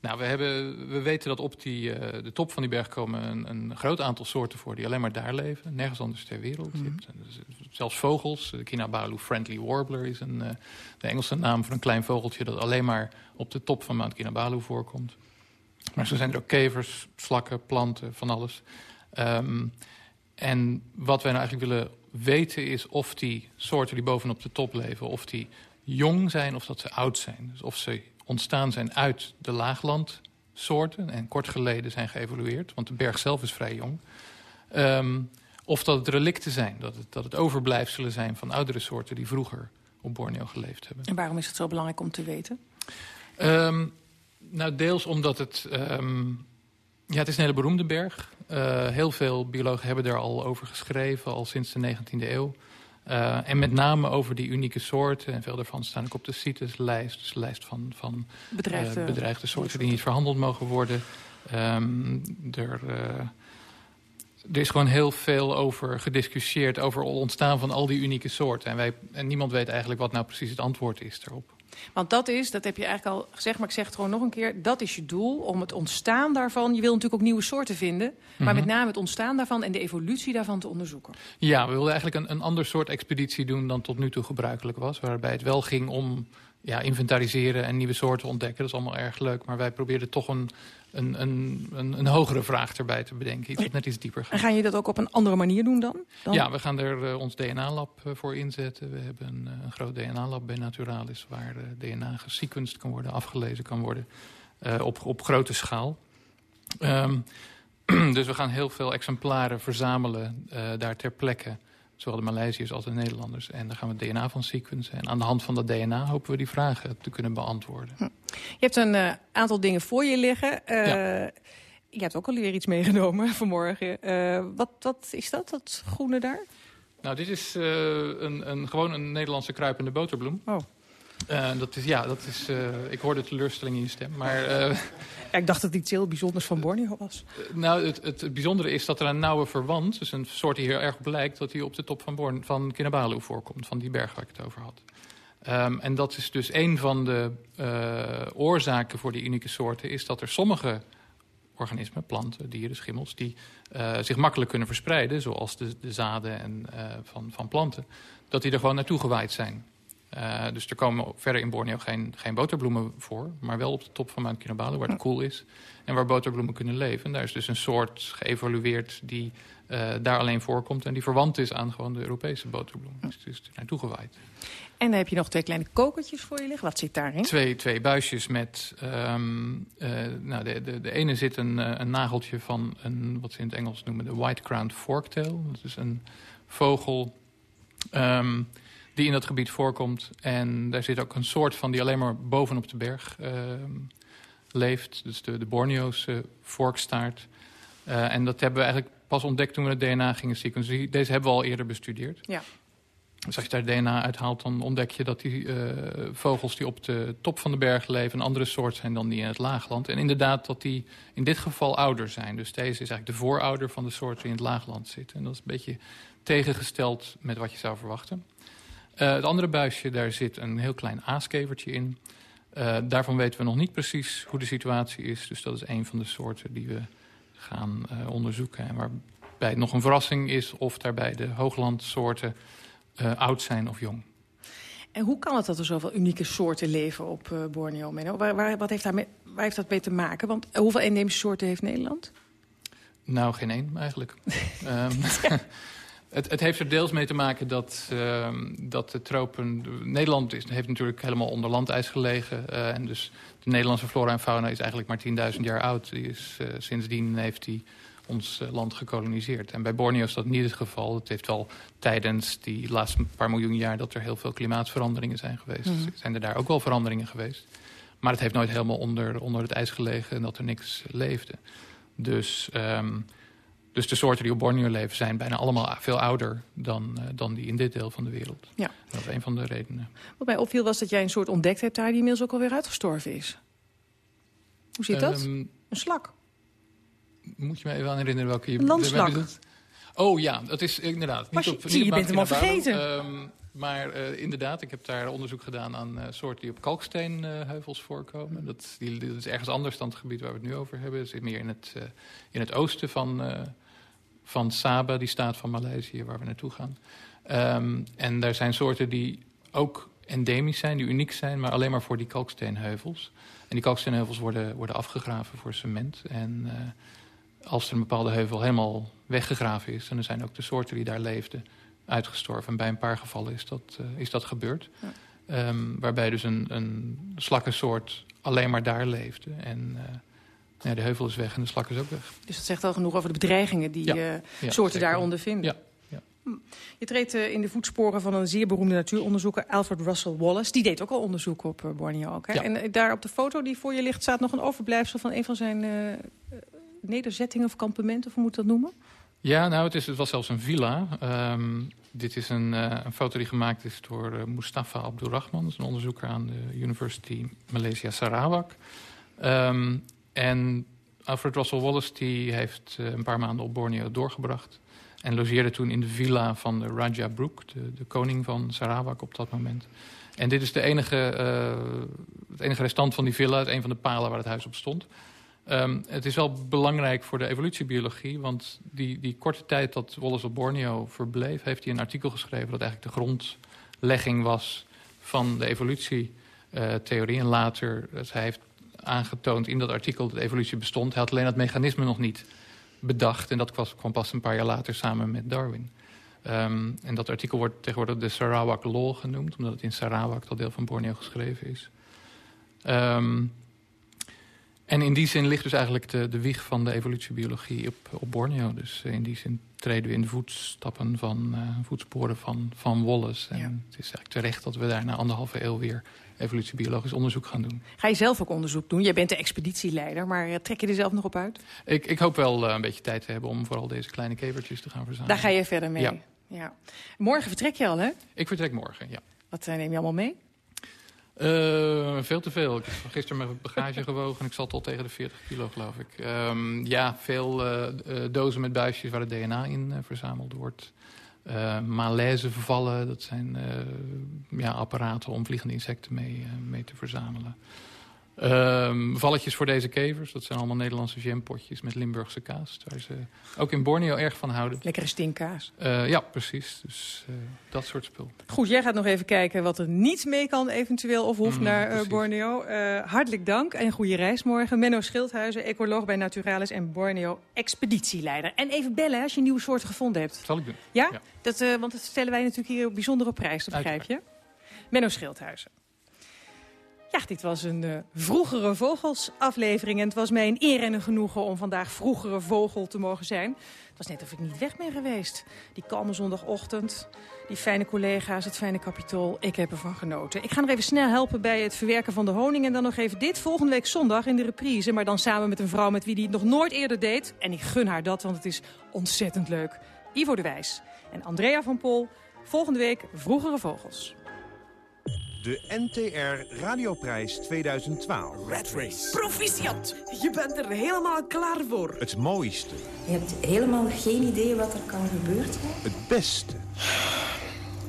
Nou, we, hebben, we weten dat op die, uh, de top van die berg komen een, een, groot aantal soorten voor... die alleen maar daar leven, nergens anders ter wereld. Mm -hmm. zelfs vogels, de Kinabalu Friendly Warbler is een, uh, de Engelse naam voor een klein vogeltje... dat alleen maar op de top van Mount Kinabalu voorkomt. Maar zo zijn er ook kevers, slakken, planten, van alles. Um, en wat wij nou eigenlijk willen weten is of die soorten die bovenop de top leven... of die jong zijn of dat ze oud zijn. Dus of ze ontstaan zijn uit de laaglandsoorten... en kort geleden zijn geëvolueerd, want de berg zelf is vrij jong... Um, of dat het relicten zijn, dat het, dat het overblijfselen zijn van oudere soorten... die vroeger op Borneo geleefd hebben. En waarom is het zo belangrijk om te weten? Um, nou, deels omdat het... Um, ja, het is een hele beroemde berg. Uh, heel veel biologen hebben er al over geschreven, al sinds de 19e eeuw. Uh, en met name over die unieke soorten. En veel daarvan staan ook op de CITES-lijst. Dus de lijst van, van bedreigde, uh, bedreigde soorten die niet verhandeld mogen worden. Um, er, uh, er is gewoon heel veel over gediscussieerd... over het ontstaan van al die unieke soorten. En, wij, en niemand weet eigenlijk wat nou precies het antwoord is daarop. Want dat is, dat heb je eigenlijk al gezegd, maar ik zeg het gewoon nog een keer... dat is je doel, om het ontstaan daarvan... je wil natuurlijk ook nieuwe soorten vinden... maar mm -hmm. met name het ontstaan daarvan en de evolutie daarvan te onderzoeken. Ja, we wilden eigenlijk een, een ander soort expeditie doen... dan tot nu toe gebruikelijk was. Waarbij het wel ging om ja, inventariseren en nieuwe soorten ontdekken. Dat is allemaal erg leuk, maar wij probeerden toch een... Een, een, een, een hogere vraag erbij te bedenken. Iets wat net iets dieper gaat. En ga je dat ook op een andere manier doen dan? dan? Ja, we gaan er uh, ons DNA-lab uh, voor inzetten. We hebben een, uh, een groot DNA-lab bij Naturalis... waar DNA gesequenced kan worden, afgelezen kan worden... op, op grote schaal. Um, dus we gaan heel veel exemplaren verzamelen daar ter plekke zowel de Maleisiërs als de Nederlanders. En daar gaan we het DNA van sequencen. En aan de hand van dat DNA hopen we die vragen te kunnen beantwoorden. Hm. Je hebt een uh, aantal dingen voor je liggen. Uh, ja. Je hebt ook alweer iets meegenomen vanmorgen. Uh, wat, wat is dat, dat groene daar? Nou, dit is een, een, gewoon een Nederlandse kruipende boterbloem. Oh. Uh, dat is, ja, dat is, uh, ik hoorde teleurstelling in je stem. Maar, uh, ja, ik dacht dat het iets heel bijzonders van Borneo was. nou, het, het, bijzondere is dat er een nauwe verwant... dus een soort die hier erg op lijkt... dat hij op de top van, Born, van Kinabalu voorkomt, van die berg waar ik het over had. Um, en dat is dus een van de oorzaken voor die unieke soorten... is dat er sommige organismen, planten, dieren, schimmels... die zich makkelijk kunnen verspreiden, zoals de, de zaden en, van, van planten... dat die er gewoon naartoe gewaaid zijn... Uh, dus er komen verder in Borneo geen, geen boterbloemen voor. Maar wel op de top van Mount Kinabalu, waar het koel cool is. En waar boterbloemen kunnen leven. En daar is dus een soort geëvolueerd die uh, daar alleen voorkomt. En die verwant is aan gewoon de Europese boterbloem. Dus het is er naartoe gewaaid. En dan heb je nog twee kleine kokertjes voor je liggen. Wat zit daarin? Twee, twee buisjes met... Um, uh, nou, de, de, de ene zit een, een nageltje van een, wat ze in het Engels noemen... de white-crowned forktail. Dat is een vogel... Um, die in dat gebied voorkomt. En daar zit ook een soort van die alleen maar bovenop de berg uh, leeft. Dus de, de Borneo's vorkstaart. Uh, en dat hebben we eigenlijk pas ontdekt toen we het DNA gingen sequencen. Deze hebben we al eerder bestudeerd. Ja. Dus als je daar DNA uithaalt, dan ontdek je dat die uh, vogels die op de top van de berg leven... een andere soort zijn dan die in het laagland. En inderdaad dat die in dit geval ouder zijn. Dus deze is eigenlijk de voorouder van de soort die in het laagland zit. En dat is een beetje tegengesteld met wat je zou verwachten. Uh, het andere buisje, daar zit een heel klein aaskevertje in. Uh, daarvan weten we nog niet precies hoe de situatie is. Dus dat is een van de soorten die we gaan uh, onderzoeken. En waar daarbij nog een verrassing is... of daarbij de hooglandsoorten oud zijn of jong. En hoe kan het dat er zoveel unieke soorten leven op Borneo? Waar, waar, wat heeft daarmee, waar heeft dat mee te maken? Want hoeveel endemische soorten heeft Nederland? Nou, geen één eigenlijk. um, Het, het, heeft er deels mee te maken dat, uh, dat de tropen... Nederland is, heeft natuurlijk helemaal onder landijs gelegen. Uh, en dus de Nederlandse flora en fauna is eigenlijk maar 10.000 jaar oud. Die is, uh, sindsdien heeft hij ons eh, land gekoloniseerd. En bij Borneo is dat niet het geval. Het heeft wel tijdens die laatste paar miljoen jaar... dat er heel veel klimaatveranderingen zijn geweest. Mm. Zijn er daar ook wel veranderingen geweest. Maar het heeft nooit helemaal onder, onder het ijs gelegen... en dat er niks leefde. Dus... Um, dus de soorten die op Borneo leven zijn bijna allemaal veel ouder dan, uh, dan die in dit deel van de wereld. Ja. Dat is een van de redenen. Wat mij opviel was dat jij een soort ontdekt hebt daar die inmiddels ook alweer uitgestorven is. Hoe zit dat? Um, een slak. Moet je me even aan herinneren welke je... Een landslak. Oh ja, dat is inderdaad. Niet op, je, niet je bent hem al vergeten. Um, maar uh, inderdaad, ik heb daar onderzoek gedaan aan uh, soorten die op kalksteenheuvels voorkomen. Dat, die, dat, is ergens anders dan het gebied waar we het nu over hebben. Het zit meer in het, in het oosten van, van Sabah, die staat van Maleisië, waar we naartoe gaan. Um, en daar zijn soorten die ook endemisch zijn, die uniek zijn, maar alleen maar voor die kalksteenheuvels. En die kalksteenheuvels worden, worden afgegraven voor cement. En uh, als er een bepaalde heuvel helemaal weggegraven is... en er zijn ook de soorten die daar leefden uitgestorven. En bij een paar gevallen is dat, uh, is dat gebeurd. Ja. Um, waarbij dus een, een slakkensoort alleen maar daar leefde. En uh, ja, de heuvel is weg en de slak is ook weg. Dus dat zegt al genoeg over de bedreigingen die ja. uh, ja, soorten daar ondervinden. Ja. Hm. Je treedt uh, in de voetsporen van een zeer beroemde natuuronderzoeker... Alfred Russel Wallace. Die deed ook al onderzoek op uh, Borneo. Ook, hè? Ja. En uh, daar op de foto die voor je ligt... staat nog een overblijfsel van een van zijn nederzettingen of kampementen... of hoe moet dat noemen? Ja, nou, het, is, het was zelfs een villa. Um, dit is een, een, foto die gemaakt is door Mustafa Abdurrahman. Dat is een onderzoeker aan de University Malaysia Sarawak. Um, en Alfred Russel Wallace die heeft een paar maanden op Borneo doorgebracht... En logeerde toen in de villa van de Raja Brook, de, de koning van Sarawak op dat moment. En dit is de enige, uh, het enige restant van die villa, het een van de palen waar het huis op stond. Um, het is wel belangrijk voor de evolutiebiologie, want die, die korte tijd dat Wallace op Borneo verbleef, heeft hij een artikel geschreven dat eigenlijk de grondlegging was van de evolutietheorie. En later, dus hij heeft aangetoond in dat artikel dat evolutie bestond. Hij had alleen dat mechanisme nog niet bedacht. En dat kwam pas een paar jaar later samen met Darwin. Um, en dat artikel wordt tegenwoordig de Sarawak Law genoemd... omdat het in Sarawak, dat deel van Borneo, geschreven is. Um, en in die zin ligt dus eigenlijk de, de wieg van de evolutiebiologie op, op Borneo. Dus in die zin treden we in de voetstappen van, uh, voetsporen van, van Wallace. En ja. het is eigenlijk terecht dat we daar na anderhalve eeuw weer evolutiebiologisch onderzoek gaan doen. Ga je zelf ook onderzoek doen? Jij bent de expeditieleider, maar uh, trek je er zelf nog op uit? Ik, ik hoop wel uh, een beetje tijd te hebben om vooral deze kleine kevertjes te gaan verzamelen. Daar ga je verder mee? Ja. ja. Morgen vertrek je al, hè? Ik vertrek morgen, ja. Wat neem je allemaal mee? Uh, veel te veel. Ik heb gisteren mijn bagage gewogen en ik zat tot tegen de 40 kilo, geloof ik. Um, ja, veel uh, dozen met buisjes waar het DNA in verzameld wordt. Uh, malaisevervallen, dat zijn ja, apparaten om vliegende insecten mee, mee te verzamelen. Um, valletjes voor deze kevers, dat zijn allemaal Nederlandse jampotjes met Limburgse kaas. Waar ze ook in Borneo erg van houden. Lekkere stinkkaas. Uh, ja, precies. Dus uh, dat soort spul. Goed, jij gaat nog even kijken wat er niet mee kan eventueel of hoeft mm, naar uh, Borneo. hartelijk dank en goede reis morgen. Menno Schildhuizen, ecoloog bij Naturalis en Borneo expeditieleider. En even bellen als je nieuwe soorten gevonden hebt. Zal ik doen. Ja? ja. Dat, want dat stellen wij natuurlijk hier bijzonder op prijs, dat begrijp je? Menno Schildhuizen. Ja, dit was een uh, vroegere vogels-aflevering. En het was mij een eer en een genoegen om vandaag vroegere vogel te mogen zijn. Het was net of ik niet weg ben geweest. Die kalme zondagochtend, die fijne collega's, het fijne kapitool. Ik heb ervan genoten. Ik ga nog even snel helpen bij het verwerken van de honing. En dan nog even dit volgende week zondag in de reprise. Maar dan samen met een vrouw met wie die het nog nooit eerder deed. En ik gun haar dat, want het is ontzettend leuk. Ivo de Wijs en Andrea van Pol. Volgende week vroegere vogels. De NTR Radioprijs 2012. Red Race. Proficiat. Je bent er helemaal klaar voor. Het mooiste. Je hebt helemaal geen idee wat er kan gebeuren. Het beste.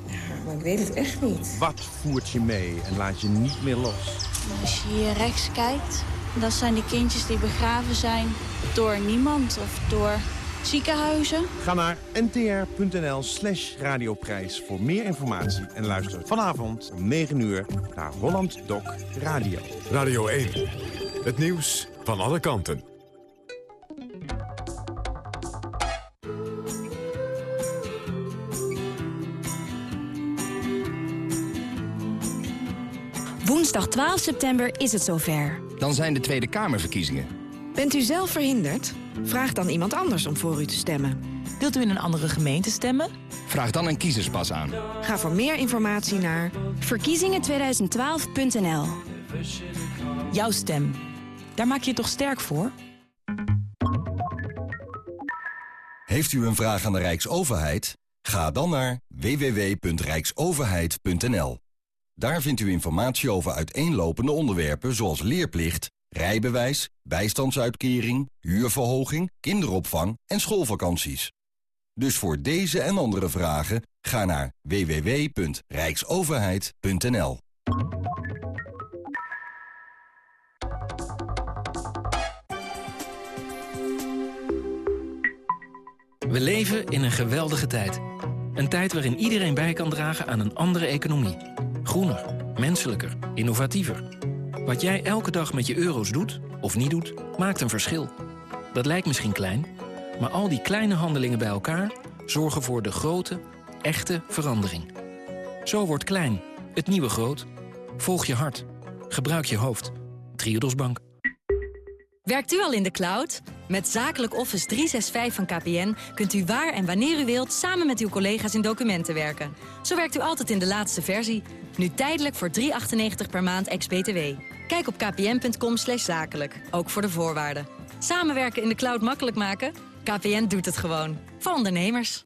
Ja, maar ik weet het echt niet. Wat voert je mee en laat je niet meer los? Als je hier rechts kijkt, dat zijn de kindjes die begraven zijn door niemand of door Ziekenhuizen? Ga naar ntr.nl slash radioprijs voor meer informatie. En luister vanavond om 9 uur naar Holland Doc Radio. Radio 1. Het nieuws van alle kanten. Woensdag 12 september is het zover. Dan zijn de Tweede Kamerverkiezingen. Bent u zelf verhinderd? Vraag dan iemand anders om voor u te stemmen. Wilt u in een andere gemeente stemmen? Vraag dan een kiezerspas aan. Ga voor meer informatie naar verkiezingen2012.nl. Jouw stem. Daar maak je je toch sterk voor? Heeft u een vraag aan de Rijksoverheid? Ga dan naar www.rijksoverheid.nl. Daar vindt u informatie over uiteenlopende onderwerpen zoals leerplicht, rijbewijs, bijstandsuitkering, huurverhoging, kinderopvang en schoolvakanties. Dus voor deze en andere vragen ga naar www.rijksoverheid.nl. We leven in een geweldige tijd. Een tijd waarin iedereen bij kan dragen aan een andere economie. Groener, menselijker, innovatiever. Wat jij elke dag met je euro's doet, of niet doet, maakt een verschil. Dat lijkt misschien klein, maar al die kleine handelingen bij elkaar... zorgen voor de grote, echte verandering. Zo wordt klein, het nieuwe groot. Volg je hart. Gebruik je hoofd. Triodos Bank. Werkt u al in de cloud? Met Zakelijk Office 365 van KPN kunt u waar en wanneer u wilt... samen met uw collega's in documenten werken. Zo werkt u altijd in de laatste versie. Nu tijdelijk voor 3,98 per maand ex-BTW. Kijk op kpn.com zakelijk, ook voor de voorwaarden. Samenwerken in de cloud makkelijk maken? KPN doet het gewoon. Voor ondernemers.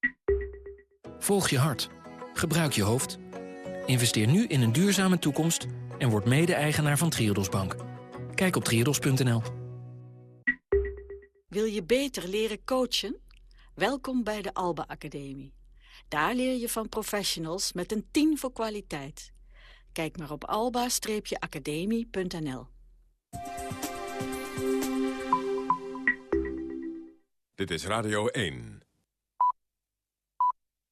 Volg je hart. Gebruik je hoofd. Investeer nu in een duurzame toekomst... en word mede-eigenaar van Triodos Bank. Kijk op triodos.nl. Wil je beter leren coachen? Welkom bij de Alba Academie. Daar leer je van professionals met een 10 voor kwaliteit. Kijk maar op alba-academie.nl. Dit is Radio 1.